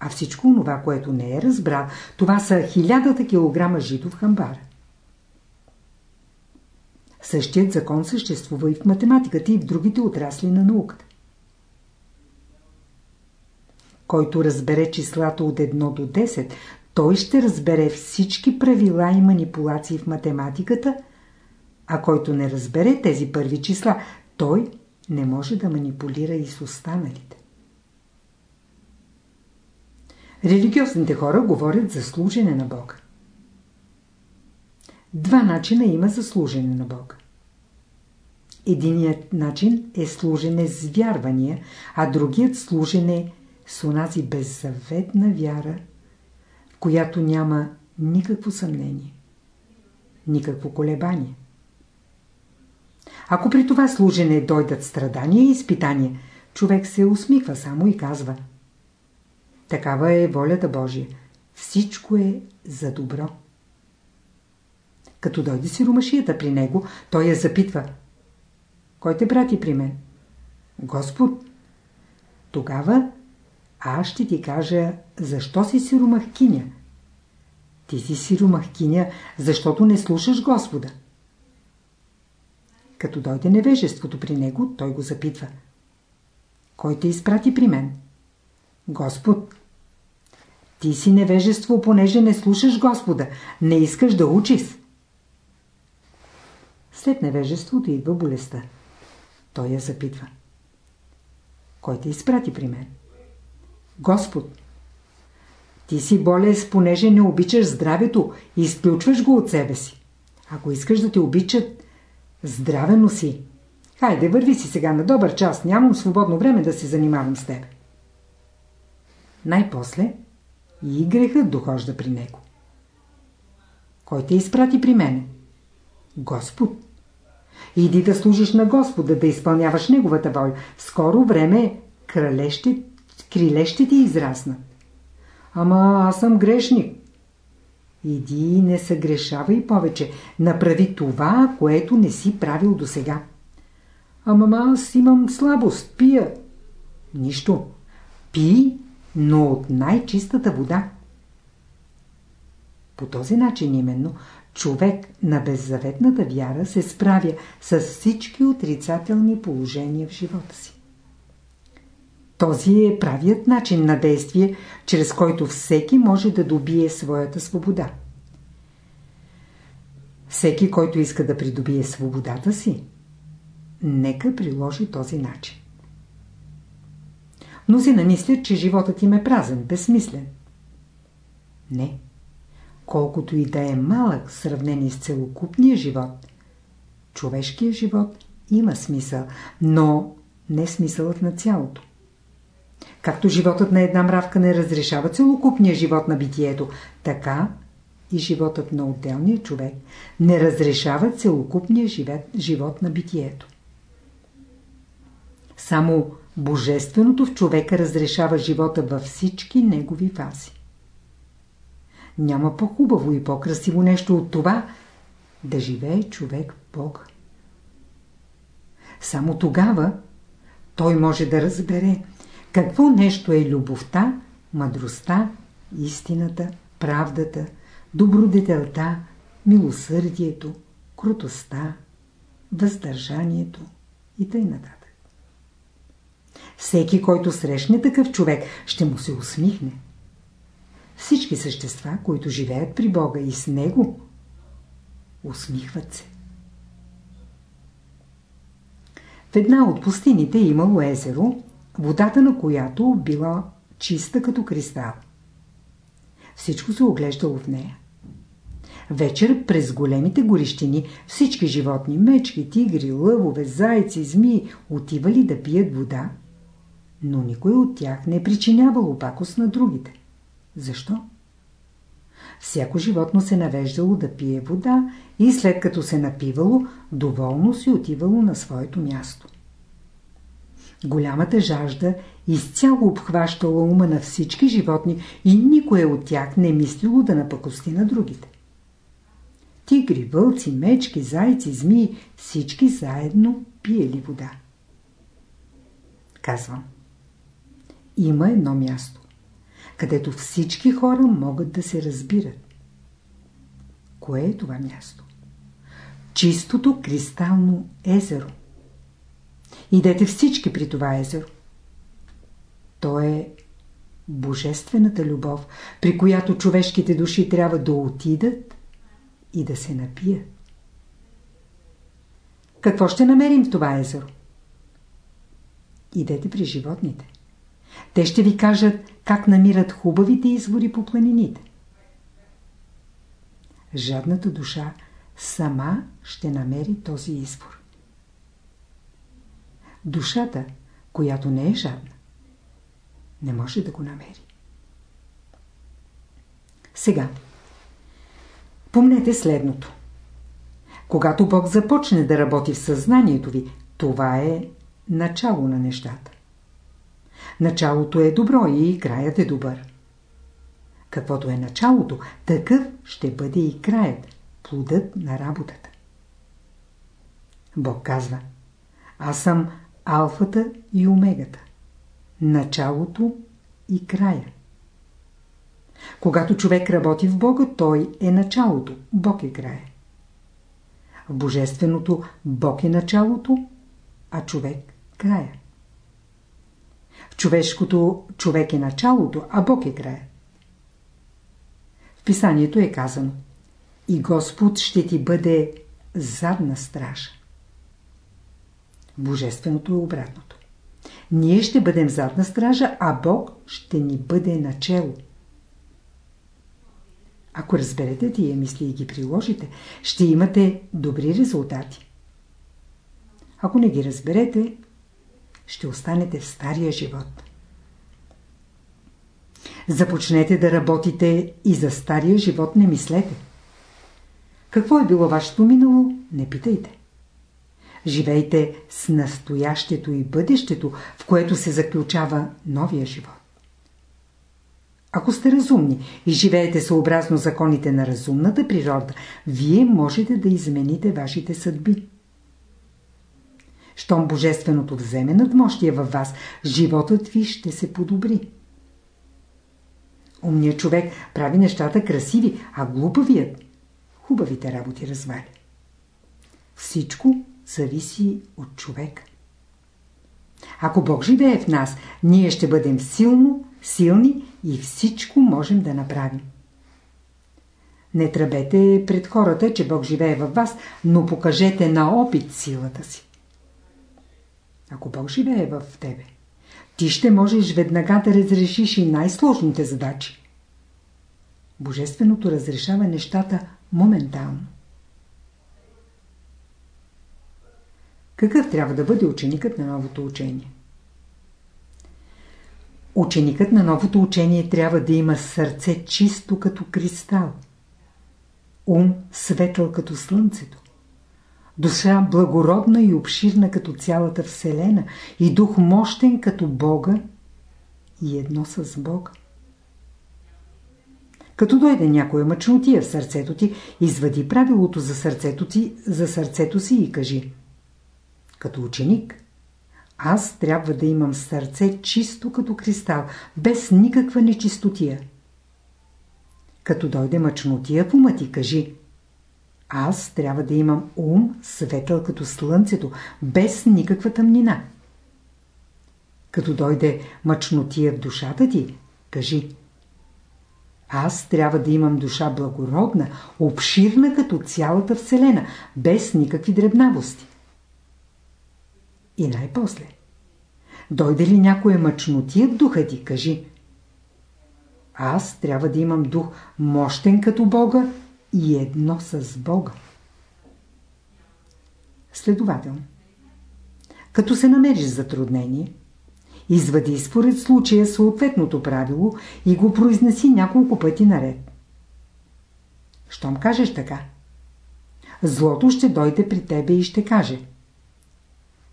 А всичко това, което не е разбрал, това са хилядата килограма жито в хамбара. Същият закон съществува и в математиката и в другите отрасли на науката. Който разбере числата от 1 до 10, той ще разбере всички правила и манипулации в математиката, а който не разбере тези първи числа, той не може да манипулира и с останалите. Религиозните хора говорят за служене на Бога. Два начина има за служене на Бога. Единият начин е служене с вярвания, а другият служене с онази беззаветна вяра, която няма никакво съмнение, никакво колебание. Ако при това служене дойдат страдания и изпитания, човек се усмихва само и казва Такава е волята Божия. Всичко е за добро. Като дойде си румашията при него, той я запитва. Кой те прати при мен? Господ. Тогава аз ще ти кажа, защо си сиромахкиня. Ти си сиромахкиня, защото не слушаш Господа. Като дойде невежеството при него, той го запитва. Кой те изпрати при мен? Господ. Ти си невежество, понеже не слушаш Господа, не искаш да учиш. След невежеството идва болестта. Той я запитва. Кой те изпрати при мен? Господ. Ти си болест, понеже не обичаш здравето и изключваш го от себе си. Ако искаш да те обичат, здравено си. Хайде, върви си сега на добър час, нямам свободно време да се занимавам с теб. Най-после и грехът дохожда при него. Кой те изпрати при мене? Господ. Иди да служиш на Господа, да изпълняваш Неговата воля. В скоро време крале ще, криле ще ти израснат. Ама аз съм грешник. Иди и не съгрешавай повече. Направи това, което не си правил до сега. Ама аз имам слабост, пия. Нищо. Пи, но от най-чистата вода. По този начин именно човек на беззаветната вяра се справя с всички отрицателни положения в живота си. Този е правият начин на действие, чрез който всеки може да добие своята свобода. Всеки, който иска да придобие свободата си, нека приложи този начин. Мнозина мислят, че животът им е празен, безсмислен. Не колкото и да е малък в сравнение с целокупния живот, човешкият живот има смисъл, но не смисълът на цялото. Както животът на една мравка не разрешава целокупния живот на битието, така и животът на отделния човек не разрешава целокупния живот на битието. Само Божественото в човека разрешава живота във всички негови фази. Няма по-хубаво и по-красиво нещо от това да живее човек в Бога. Само тогава той може да разбере какво нещо е любовта, мъдростта, истината, правдата, добродетелта, милосърдието, крутостта, въздържанието и т.н. Всеки, който срещне такъв човек, ще му се усмихне. Всички същества, които живеят при Бога и с Него, усмихват се. В една от пустините е имало езеро, водата на която била чиста като кристал. Всичко се оглеждало в нея. Вечер през големите горищини всички животни, мечки, тигри, лъвове, зайци, змии отивали да пият вода, но никой от тях не причинявал опакост на другите. Защо? Всяко животно се навеждало да пие вода и след като се напивало, доволно си отивало на своето място. Голямата жажда изцяло обхващала ума на всички животни и никое от тях не мислило да напакости на другите. Тигри, вълци, мечки, зайци, змии, всички заедно пиели вода. Казвам. Има едно място където всички хора могат да се разбират. Кое е това място? Чистото кристално езеро. Идете всички при това езеро. То е божествената любов, при която човешките души трябва да отидат и да се напият. Какво ще намерим в това езеро? Идете при животните. Те ще ви кажат как намират хубавите извори по планините. Жадната душа сама ще намери този избор. Душата, която не е жадна, не може да го намери. Сега, помнете следното. Когато Бог започне да работи в съзнанието ви, това е начало на нещата. Началото е добро и краят е добър. Каквото е началото, такъв ще бъде и краят, плодът на работата. Бог казва, аз съм алфата и омегата, началото и края. Когато човек работи в Бога, той е началото, Бог е края. В Божественото Бог е началото, а човек края. В човешкото човек е началото, а Бог е края. В писанието е казано И Господ ще ти бъде задна стража. Божественото е обратното. Ние ще бъдем задна стража, а Бог ще ни бъде начало. Ако разберете тия мисли и ги приложите, ще имате добри резултати. Ако не ги разберете, ще останете в стария живот. Започнете да работите и за стария живот не мислете. Какво е било вашето минало, не питайте. Живейте с настоящето и бъдещето, в което се заключава новия живот. Ако сте разумни и живеете съобразно законите на разумната природа, вие можете да измените вашите съдби. Щом Божественото вземе надмощие във вас, животът ви ще се подобри. Умният човек прави нещата красиви, а глупавият хубавите работи разваля. Всичко зависи от човека. Ако Бог живее в нас, ние ще бъдем силно, силни и всичко можем да направим. Не тръбете пред хората, че Бог живее във вас, но покажете на опит силата си. Ако Бог живее в тебе, ти ще можеш веднага да разрешиш и най-сложните задачи. Божественото разрешава нещата моментално. Какъв трябва да бъде ученикът на новото учение? Ученикът на новото учение трябва да има сърце чисто като кристал, ум светъл като слънцето, душа благородна и обширна като цялата Вселена и дух мощен като Бога и едно с Бога. Като дойде някоя мъчнотия в сърцето ти, извади правилото за сърцето, ти, за сърцето си и кажи Като ученик, аз трябва да имам сърце чисто като кристал, без никаква нечистотия. Като дойде мъчнотия в ума ти, кажи аз трябва да имам ум, светъл като слънцето, без никаква тъмнина. Като дойде мъчнотия в душата ти, кажи Аз трябва да имам душа благородна, обширна като цялата Вселена, без никакви дребнавости. И най-после. Дойде ли някоя мъчнотия в духа ти, кажи Аз трябва да имам дух мощен като Бога и едно с Бога. Следователно, като се намериш затруднение, извади според случая съответното правило и го произнеси няколко пъти наред. Щом кажеш така, злото ще дойде при тебе и ще каже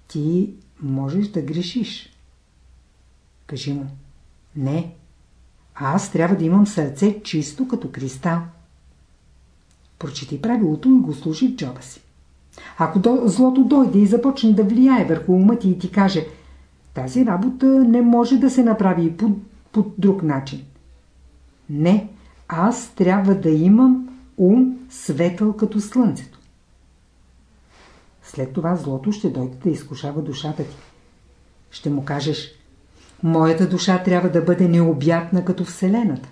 Ти можеш да грешиш. Кажи му Не, аз трябва да имам сърце чисто като кристал. Прочети правилото и го служи в джоба си. Ако до, злото дойде и започне да влияе върху ума ти и ти каже тази работа не може да се направи по, по друг начин. Не, аз трябва да имам ум светъл като слънцето. След това злото ще дойде да изкушава душата ти. Ще му кажеш, моята душа трябва да бъде необятна като Вселената.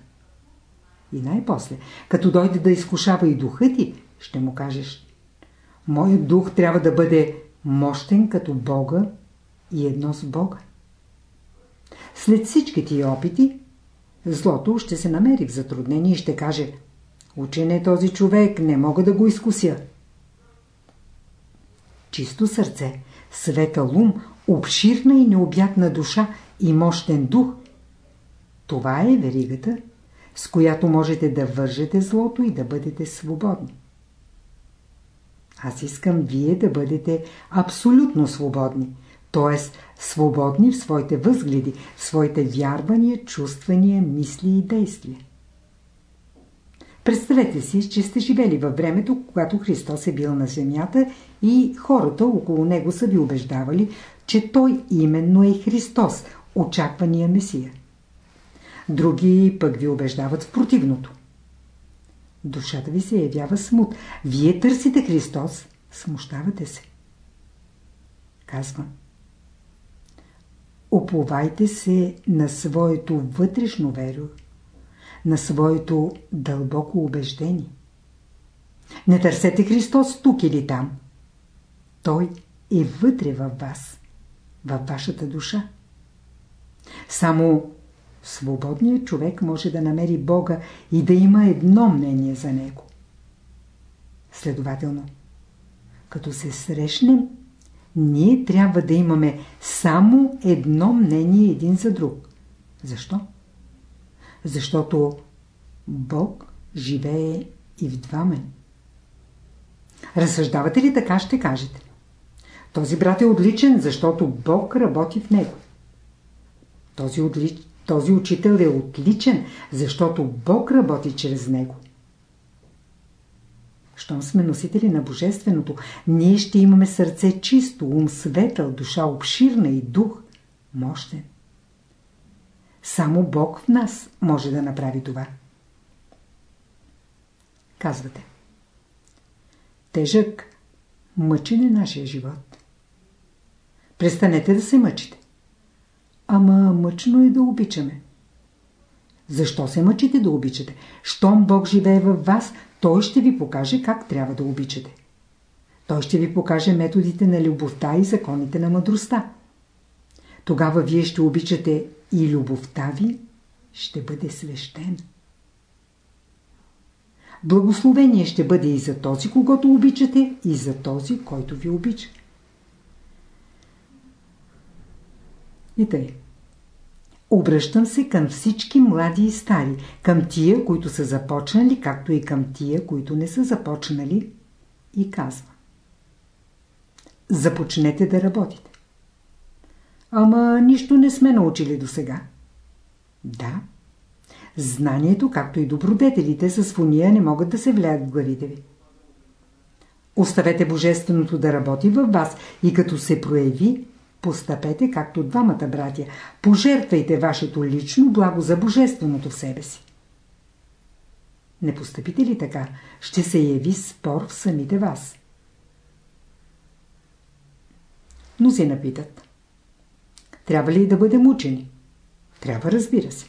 И най-после, като дойде да изкушава и духа ти, ще му кажеш Моят дух трябва да бъде мощен като Бога и едно с Бога. След всички тия опити, злото ще се намери в затруднение и ще каже Учен е този човек, не мога да го изкуся. Чисто сърце, светъл ум, обширна и необятна душа и мощен дух. Това е веригата, с която можете да вържете злото и да бъдете свободни. Аз искам вие да бъдете абсолютно свободни, т.е. свободни в своите възгледи, в своите вярвания, чувствания, мисли и действия. Представете си, че сте живели във времето, когато Христос е бил на земята и хората около него са ви убеждавали, че Той именно е Христос, очаквания Месия. Други пък ви убеждават в противното. Душата ви се явява смут. Вие търсите Христос, смущавате се. Казвам. Оповайте се на своето вътрешно веро, на своето дълбоко убеждение. Не търсете Христос тук или там. Той е вътре във вас, във вашата душа. Само свободният човек може да намери Бога и да има едно мнение за Него. Следователно, като се срещнем, ние трябва да имаме само едно мнение един за друг. Защо? Защото Бог живее и в двама. Разсъждавате ли така, ще кажете. Този брат е отличен, защото Бог работи в него. Този, отли... Този учител е отличен, защото Бог работи чрез него. Щом сме носители на Божественото, ние ще имаме сърце чисто, ум светъл, душа обширна и дух мощен. Само Бог в нас може да направи това. Казвате. Тежък, мъчен е нашия живот. Престанете да се мъчите. Ама мъчно е да обичаме. Защо се мъчите да обичате? Щом Бог живее във вас, Той ще ви покаже как трябва да обичате. Той ще ви покаже методите на любовта и законите на мъдростта. Тогава вие ще обичате и любовта ви ще бъде свещена. Благословение ще бъде и за този, когато обичате, и за този, който ви обича. И тъй. Обръщам се към всички млади и стари, към тия, които са започнали, както и към тия, които не са започнали, и казвам. Започнете да работите. Ама нищо не сме научили до сега. Да. Знанието, както и добродетелите с фония не могат да се влияят в главите ви. Оставете Божественото да работи във вас и като се прояви, постъпете както двамата братя. Пожертвайте вашето лично благо за Божественото в себе си. Не постъпите ли така, ще се яви спор в самите вас. Но се напитат. Трябва ли да бъдем учени? Трябва, разбира се.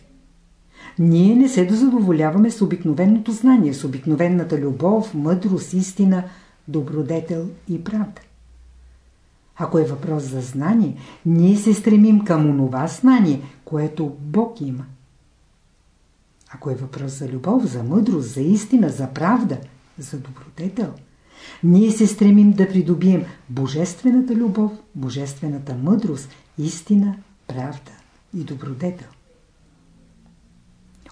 Ние не се задоволяваме с обикновеното знание, с обикновената любов, мъдрост, истина, добродетел и правда. Ако е въпрос за знание, ние се стремим към онова знание, което Бог има. Ако е въпрос за любов, за мъдрост, за истина, за правда, за добродетел, ние се стремим да придобием божествената любов, божествената мъдрост, истина, правда и добродетел.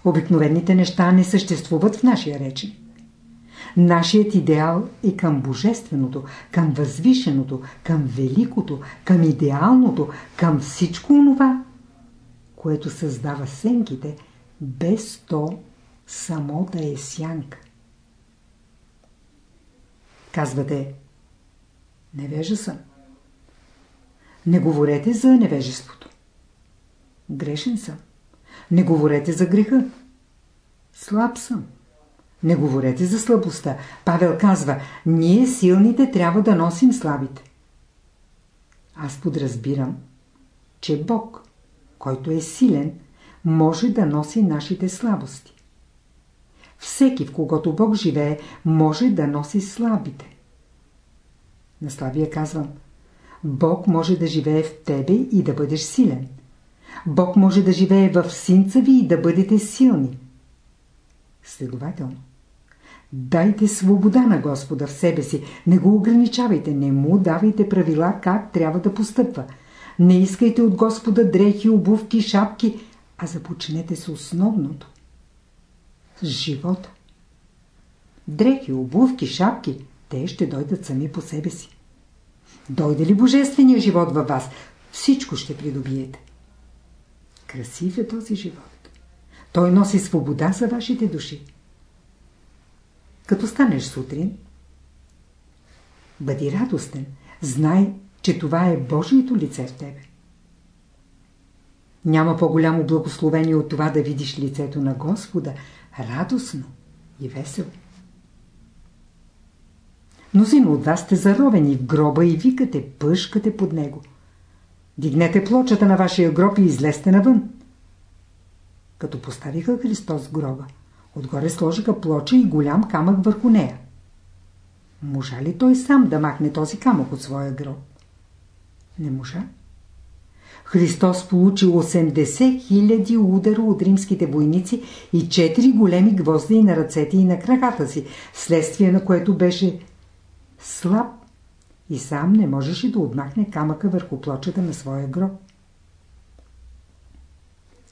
Обикновените неща не съществуват в нашия речи. Нашият идеал е към божественото, към възвишеното, към великото, към идеалното, към всичко това, което създава сенките, без то само да е сянка. Казвате, невежа съм. Не говорете за невежеството. Грешен съм. Не говорете за греха. Слаб съм. Не говорете за слабостта. Павел казва, ние силните трябва да носим слабите. Аз подразбирам, че Бог, който е силен, може да носи нашите слабости. Всеки, в когото Бог живее, може да носи слабите. На слабия казвам, Бог може да живее в тебе и да бъдеш силен. Бог може да живее в синца ви и да бъдете силни. Следователно, Дайте свобода на Господа в себе си. Не го ограничавайте. Не му давайте правила как трябва да постъпва. Не искайте от Господа дрехи, обувки, шапки, а започнете с основното. С живота. Дрехи, обувки, шапки, те ще дойдат сами по себе си. Дойде ли божествения живот във вас, всичко ще придобиете. Красив е този живот. Той носи свобода за вашите души. Като станеш сутрин, бъди радостен. Знай, че това е Божието лице в тебе. Няма по-голямо благословение от това да видиш лицето на Господа радостно и весело. Мнозина от вас сте заровени в гроба и викате, пъшкате под него. Дигнете плочата на вашия гроб и излезте навън. Като поставиха Христос в гроба, отгоре сложиха плоча и голям камък върху нея. Можа ли той сам да махне този камък от своя гроб? Не можа. Христос получи 80 000 удара от римските войници и 4 големи гвозди на ръцете и на краката си, следствие на което беше слаб и сам не можеше да отмахне камъка върху плочата на своя гроб.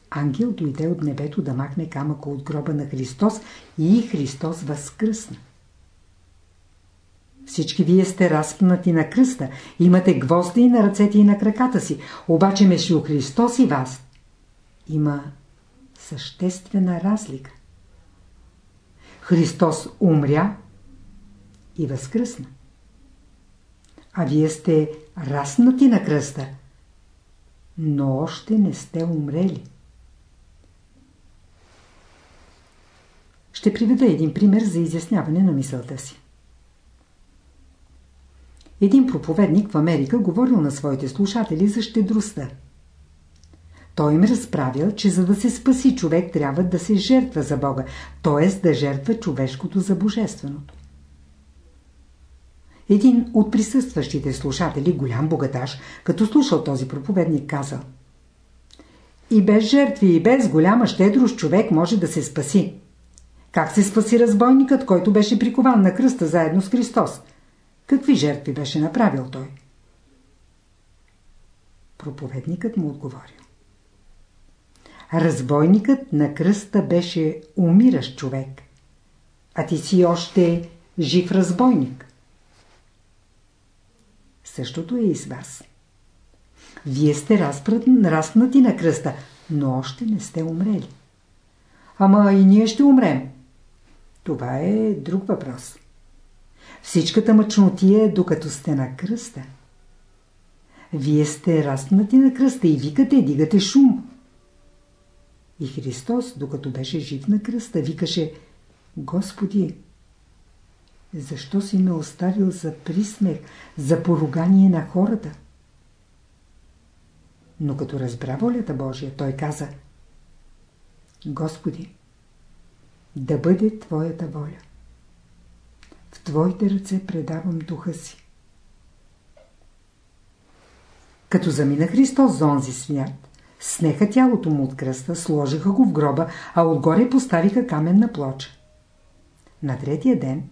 Ангел дойде от небето да махне камъка от гроба на Христос и Христос възкръсна. Всички вие сте разпнати на кръста, имате гвозди и на ръцете и на краката си, обаче между Христос и вас има съществена разлика. Христос умря и възкръсна. А вие сте раснати на кръста, но още не сте умрели. Ще приведа един пример за изясняване на мисълта си. Един проповедник в Америка говорил на своите слушатели за щедростта. Той им разправил, че за да се спаси човек трябва да се жертва за Бога, т.е. да жертва човешкото за божественото. Един от присъстващите слушатели, голям богаташ, като слушал този проповедник, казал И без жертви, и без голяма щедрост човек може да се спаси. Как се спаси разбойникът, който беше прикован на кръста заедно с Христос? Какви жертви беше направил той? Проповедникът му отговорил. Разбойникът на кръста беше умиращ човек, а ти си още жив разбойник. Същото е и с вас. Вие сте разпнати на кръста, но още не сте умрели. Ама и ние ще умрем. Това е друг въпрос. Всичката мъчнотия е докато сте на кръста. Вие сте разпнати на кръста и викате, дигате шум. И Христос, докато беше жив на кръста, викаше Господи, защо си ме оставил за присмех, за поругание на хората? Но като разбра волята Божия, той каза Господи, да бъде Твоята воля. В Твоите ръце предавам духа си. Като замина Христос за онзи свят, снеха тялото му от кръста, сложиха го в гроба, а отгоре поставиха каменна плоча. На третия ден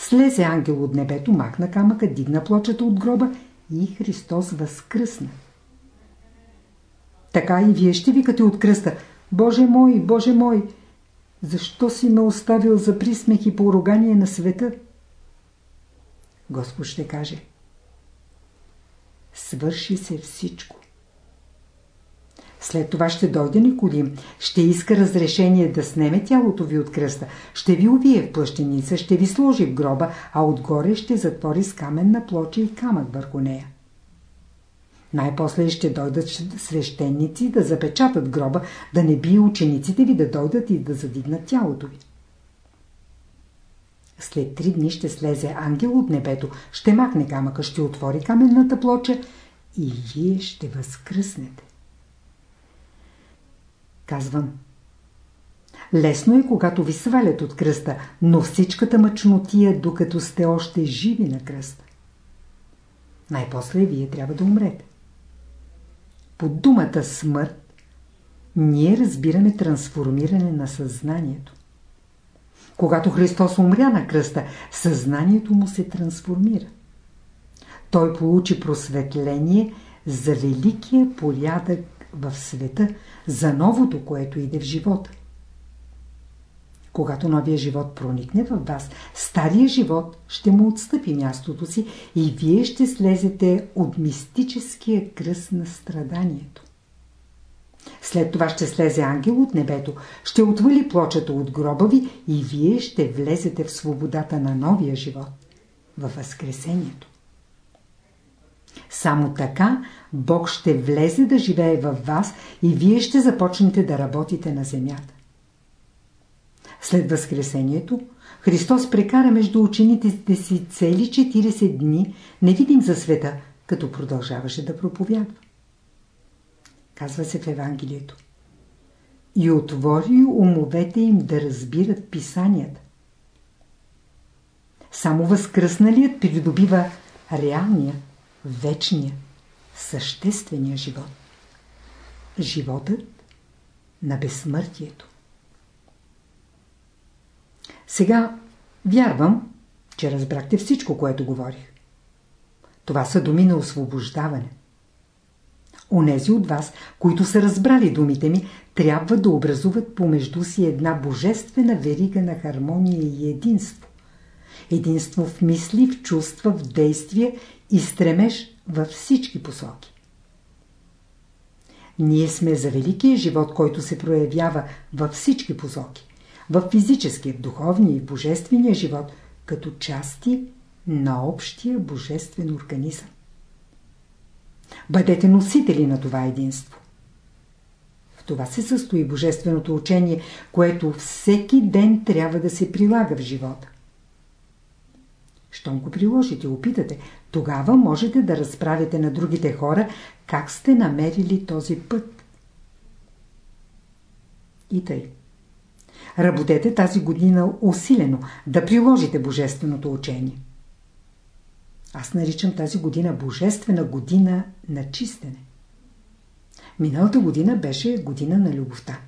слезе ангел от небето, махна камъка, дигна плочата от гроба и Христос възкръсна. Така и вие ще викате от кръста, Боже мой, Боже мой, защо си ме оставил за присмех и поругание на света? Господ ще каже Свърши се всичко. След това ще дойде Никодим, ще иска разрешение да снеме тялото ви от кръста, ще ви увие в плащеница, ще ви сложи в гроба, а отгоре ще затвори с каменна плоча и камък върху нея. Най-после ще дойдат свещеници да запечатат гроба, да не би учениците ви да дойдат и да задигнат тялото ви. След три дни ще слезе ангел от небето, ще махне камъка, ще отвори каменната плоча и вие ще възкръснете. Казвам. Лесно е, когато ви свалят от кръста, но всичката мъчнотия, докато сте още живи на кръста. Най-после вие трябва да умрете. Под думата смърт ние разбираме трансформиране на съзнанието. Когато Христос умря на кръста, съзнанието му се трансформира. Той получи просветление за великия порядък в света, за новото, което иде в живота. Когато новия живот проникне в вас, стария живот ще му отстъпи мястото си и вие ще слезете от мистическия кръст на страданието. След това ще слезе ангел от небето, ще отвали плочата от гроба ви и вие ще влезете в свободата на новия живот, във възкресението. Само така Бог ще влезе да живее във вас и вие ще започнете да работите на земята. След Възкресението, Христос прекара между учениците си цели 40 дни, невидим за света, като продължаваше да проповядва. Казва се в Евангелието. И отвори умовете им да разбират писанията. Само възкръсналият придобива реалния, вечния, съществения живот. Животът на безсмъртието. Сега вярвам, че разбрахте всичко, което говорих. Това са думи на освобождаване. Онези от вас, които са разбрали думите ми, трябва да образуват помежду си една божествена верига на хармония и единство. Единство в мисли, в чувства, в действия и стремеж във всички посоки. Ние сме за великия живот, който се проявява във всички посоки в физическия, духовния и божествения живот, като части на общия божествен организъм. Бъдете носители на това единство. В това се състои божественото учение, което всеки ден трябва да се прилага в живота. Щом го приложите, опитате, тогава можете да разправите на другите хора как сте намерили този път. И тъй. Работете тази година усилено, да приложите Божественото учение. Аз наричам тази година Божествена година на чистене. Миналата година беше година на любовта.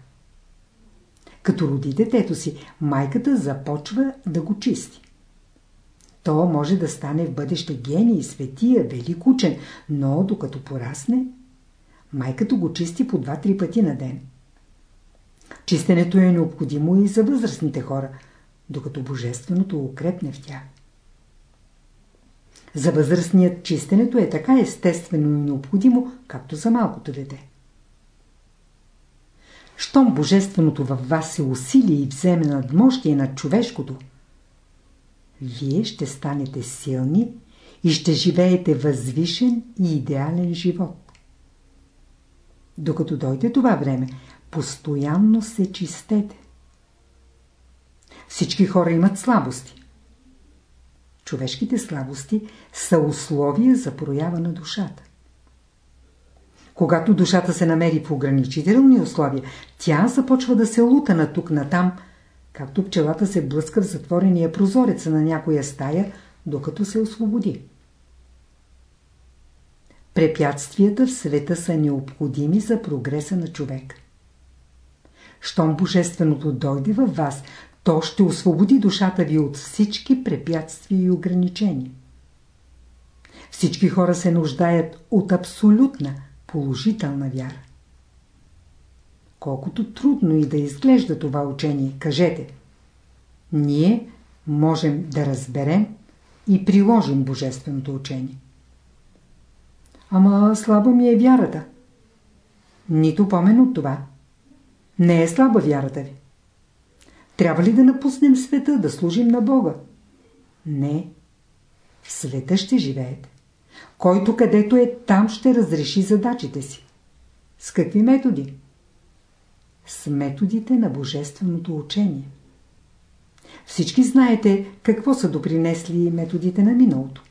Като роди детето си, майката започва да го чисти. То може да стане в бъдеще гений, светия, велик учен, но докато порасне, майката го чисти по 2-3 пъти на ден. Чистенето е необходимо и за възрастните хора, докато божественото укрепне в тях. За възрастният чистенето е така естествено и необходимо, както за малкото дете. Щом божественото във вас се усили и вземе надмощие над човешкото, вие ще станете силни и ще живеете възвишен и идеален живот. Докато дойде това време, Постоянно се чистете. Всички хора имат слабости. Човешките слабости са условия за проява на душата. Когато душата се намери в ограничителни условия, тя започва да се лута на тук на там, както пчелата се блъска в затворения прозорец на някоя стая, докато се освободи. Препятствията в света са необходими за прогреса на човека. Щом Божественото дойде във вас, то ще освободи душата ви от всички препятствия и ограничения. Всички хора се нуждаят от абсолютна, положителна вяра. Колкото трудно и да изглежда това учение, кажете. Ние можем да разберем и приложим Божественото учение. Ама слабо ми е вярата. Нито помен от това. Не е слаба вярата ви. Трябва ли да напуснем света, да служим на Бога? Не. В света ще живеете. Който където е, там ще разреши задачите си. С какви методи? С методите на Божественото учение. Всички знаете какво са допринесли методите на миналото.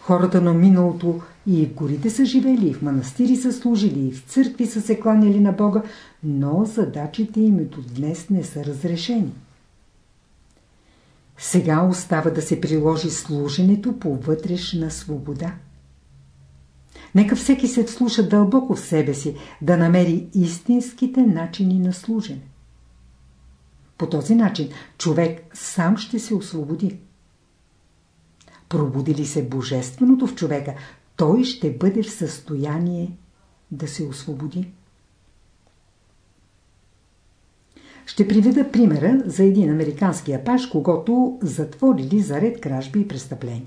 Хората на миналото и в горите са живели, и в манастири са служили, и в църкви са се кланяли на Бога, но задачите им до днес не са разрешени. Сега остава да се приложи служенето по вътрешна свобода. Нека всеки се вслуша дълбоко в себе си, да намери истинските начини на служене. По този начин човек сам ще се освободи. Пробуди ли се божественото в човека, той ще бъде в състояние да се освободи. Ще приведа примера за един американски апаш, когато затворили заред кражби и престъпления.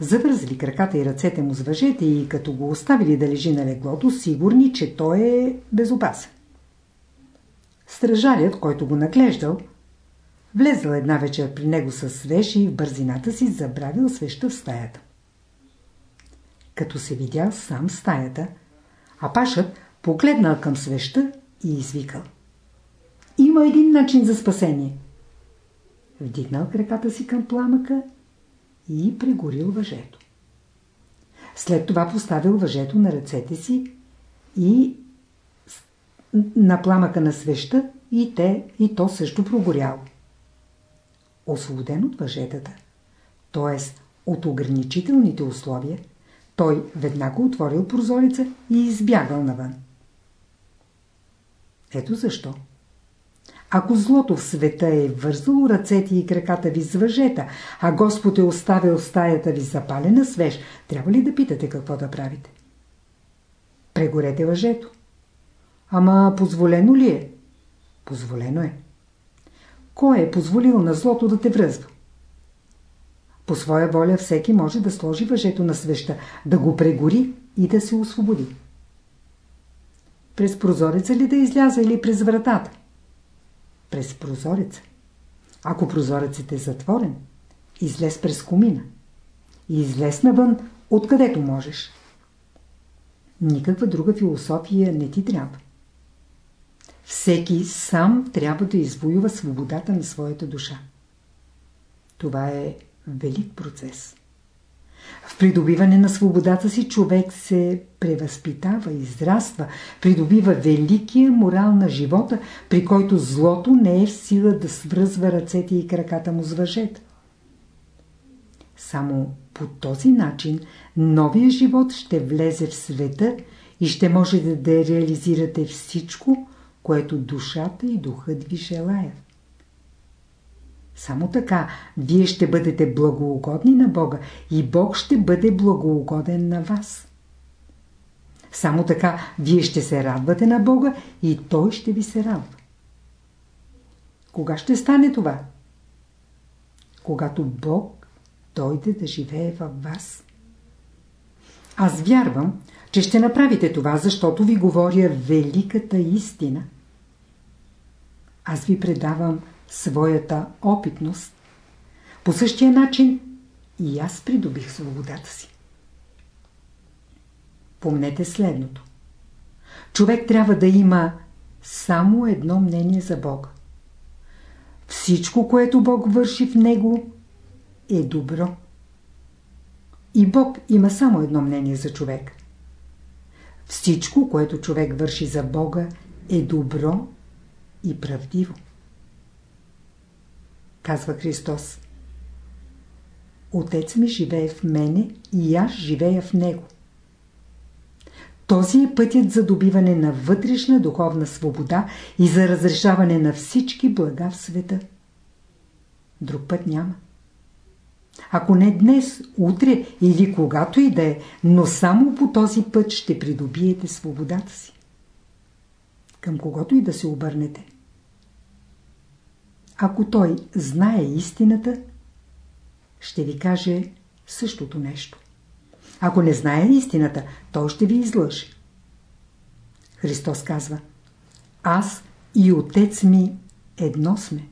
Завързали краката и ръцете му с въжете и като го оставили да лежи на леглото, сигурни, че той е безопасен. Стражалят, който го наклеждал, влезъл една вечер при него със свеж и в бързината си забравил свеща в стаята. Като се видял сам в стаята, апашът погледнал към свеща и извикал. Има един начин за спасение. Вдигнал краката си към пламъка и пригорил въжето. След това поставил въжето на ръцете си и на пламъка на свеща и, те, и то също прогоряло. Освободен от въжетата, т.е. от ограничителните условия, той веднага отворил прозореца и избягал навън. Ето защо. Ако злото в света е вързало ръцете и краката ви с въжета, а Господ е оставил стаята ви запалена свеж, трябва ли да питате какво да правите? Прегорете въжето. Ама позволено ли е? Позволено е. Кой е позволил на злото да те връзва? По своя воля всеки може да сложи въжето на свеща, да го прегори и да се освободи. През прозореца ли да изляза или през вратата? През прозореца. Ако прозорецът е затворен, излез през комина. И излез навън, откъдето можеш. Никаква друга философия не ти трябва. Всеки сам трябва да извоюва свободата на своята душа. Това е велик процес. В придобиване на свободата си човек се превъзпитава, израства, придобива великия морал на живота, при който злото не е в сила да свръзва ръцете и краката му с въжета. Само по този начин новия живот ще влезе в света и ще можете да реализирате всичко, което душата и духът ви желаят. Само така вие ще бъдете благоугодни на Бога и Бог ще бъде благоугоден на вас. Само така вие ще се радвате на Бога и Той ще ви се радва. Кога ще стане това? Когато Бог дойде да живее във вас. Аз вярвам, че ще направите това, защото ви говоря великата истина. Аз ви предавам своята опитност. По същия начин и аз придобих свободата си. Помнете следното. Човек трябва да има само едно мнение за Бог. Всичко, което Бог върши в него, е добро. И Бог има само едно мнение за човек. Всичко, което човек върши за Бога, е добро и правдиво казва Христос. Отец ми живее в мене и аз живея в него. Този е пътят за добиване на вътрешна духовна свобода и за разрешаване на всички блага в света. Друг път няма. Ако не днес, утре или когато и да е, но само по този път ще придобиете свободата си. Към когото и да се обърнете. Ако той знае истината, ще ви каже същото нещо. Ако не знае истината, той ще ви излъже. Христос казва Аз и Отец ми едно сме.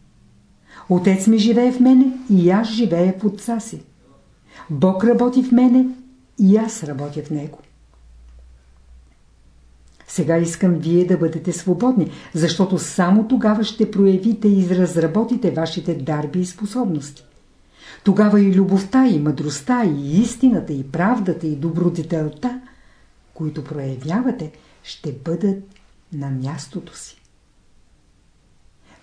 Отец ми живее в мене и аз живея в Отца си. Бог работи в мене и аз работя в Него. Сега искам вие да бъдете свободни, защото само тогава ще проявите и разработите вашите дарби и способности. Тогава и любовта, и мъдростта, и истината, и правдата, и добродетелта, които проявявате, ще бъдат на мястото си.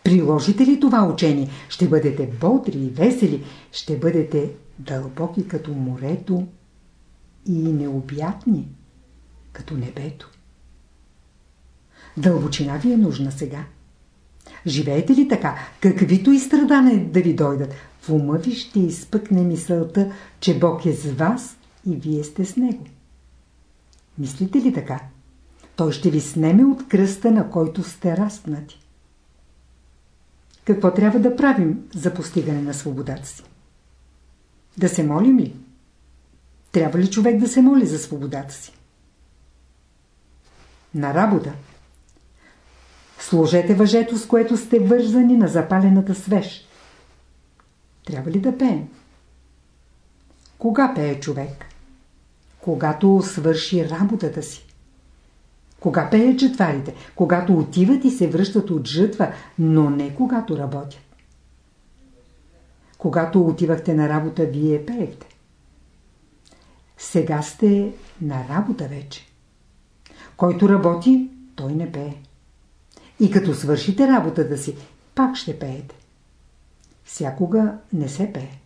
Приложите ли това учение, ще бъдете бодри и весели, ще бъдете дълбоки като морето и необятни като небето. Дълбочина ви е нужна сега. Живеете ли така, каквито и страдания да ви дойдат, в ума ви ще изпъкне мисълта, че Бог е с вас и вие сте с Него. Мислите ли така? Той ще ви снеме от кръста, на който сте растнати. Какво трябва да правим за постигане на свободата си? Да се молим ли? Трябва ли човек да се моли за свободата си? На работа. Сложете въжето, с което сте вързани на запалената свеж. Трябва ли да пеем? Кога пее човек? Когато свърши работата си. Кога пеят жетварите? Когато отиват и се връщат от жътва, но не когато работят. Когато отивахте на работа, вие пеехте. Сега сте на работа вече. Който работи, той не пее. И като свършите работата си, пак ще пеете. Всякога не се пее.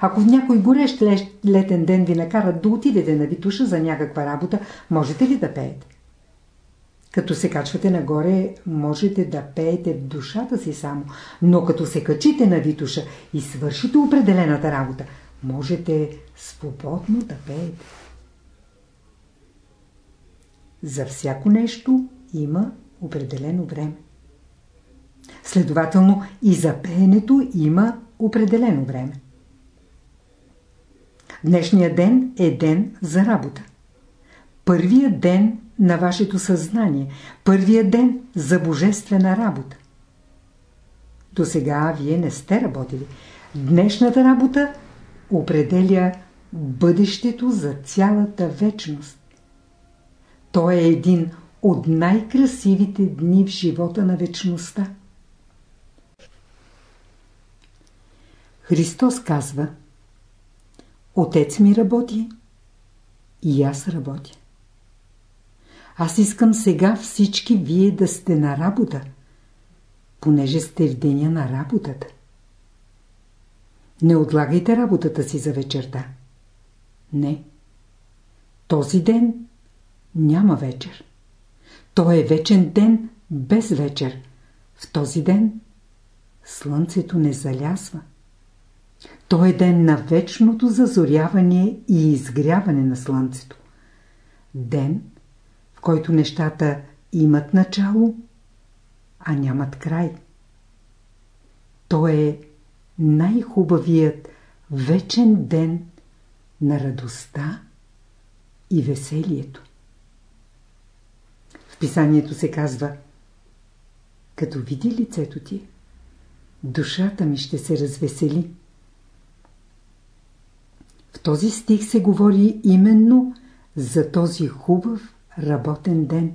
Ако в някой горещ летен ден ви накарат да отидете на Витуша за някаква работа, можете ли да пеете? Като се качвате нагоре, можете да пеете в душата си само, но като се качите на Витуша и свършите определената работа, можете свободно да пеете. За всяко нещо има определено време. Следователно и за пеенето има определено време. Днешният ден е ден за работа. Първият ден на вашето съзнание, първият ден за божествена работа. До сега вие не сте работили. Днешната работа определя бъдещето за цялата вечност. То е един от най-красивите дни в живота на вечността. Христос казва Отец ми работи и аз работя. Аз искам сега всички вие да сте на работа, понеже сте в деня на работата. Не отлагайте работата си за вечерта. Не. Този ден няма вечер. То е вечен ден без вечер. В този ден слънцето не залязва. То е ден на вечното зазоряване и изгряване на слънцето. Ден, в който нещата имат начало, а нямат край. То е най-хубавият вечен ден на радостта и веселието. Писанието се казва Като види лицето ти, душата ми ще се развесели. В този стих се говори именно за този хубав работен ден.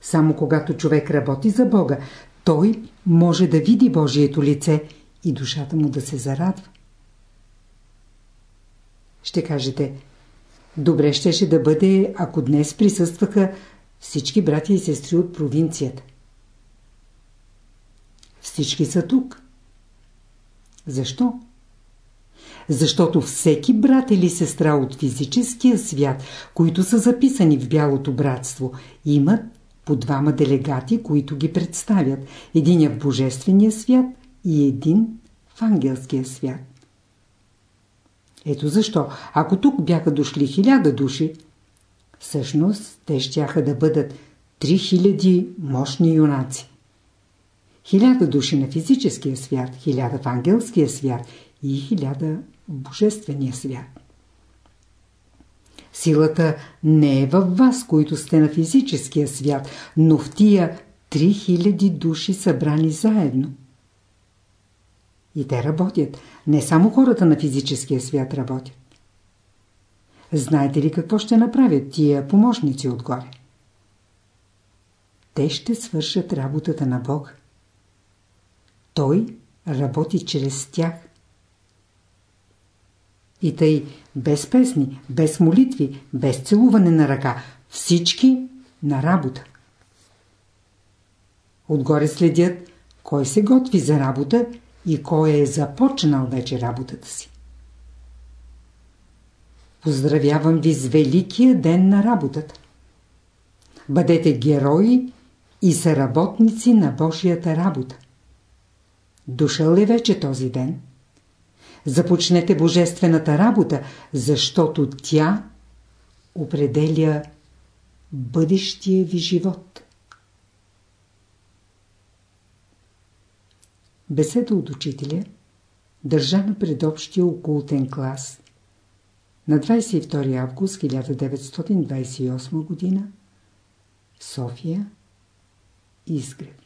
Само когато човек работи за Бога, той може да види Божието лице и душата му да се зарадва. Ще кажете, добре щеше да бъде, ако днес присъстваха всички братя и сестри от провинцията. Всички са тук. Защо? Защото всеки брат или сестра от физическия свят, които са записани в Бялото братство, имат по двама делегати, които ги представят. Един е в Божествения свят и един в ангелския свят. Ето защо, ако тук бяха дошли хиляда души, всъщност те щяха да бъдат 3000 мощни юнаци. Хиляда души на физическия свят, хиляда в ангелския свят и хиляда в божествения свят. Силата не е във вас, които сте на физическия свят, но в тия 3000 души събрани заедно. И те работят. Не само хората на физическия свят работят. Знаете ли какво ще направят тия помощници отгоре? Те ще свършат работата на Бог. Той работи чрез тях. И тъй, без песни, без молитви, без целуване на ръка, всички на работа. Отгоре следят кой се готви за работа и кой е започнал вече работата си. Поздравявам ви с великия ден на работата. Бъдете герои и са работници на Божията работа. Дошъл е вече този ден. Започнете божествената работа, защото тя определя бъдещия ви живот. Беседа от учителя, държана пред общия окултен клас на 22 август 1928 г. София Изгрев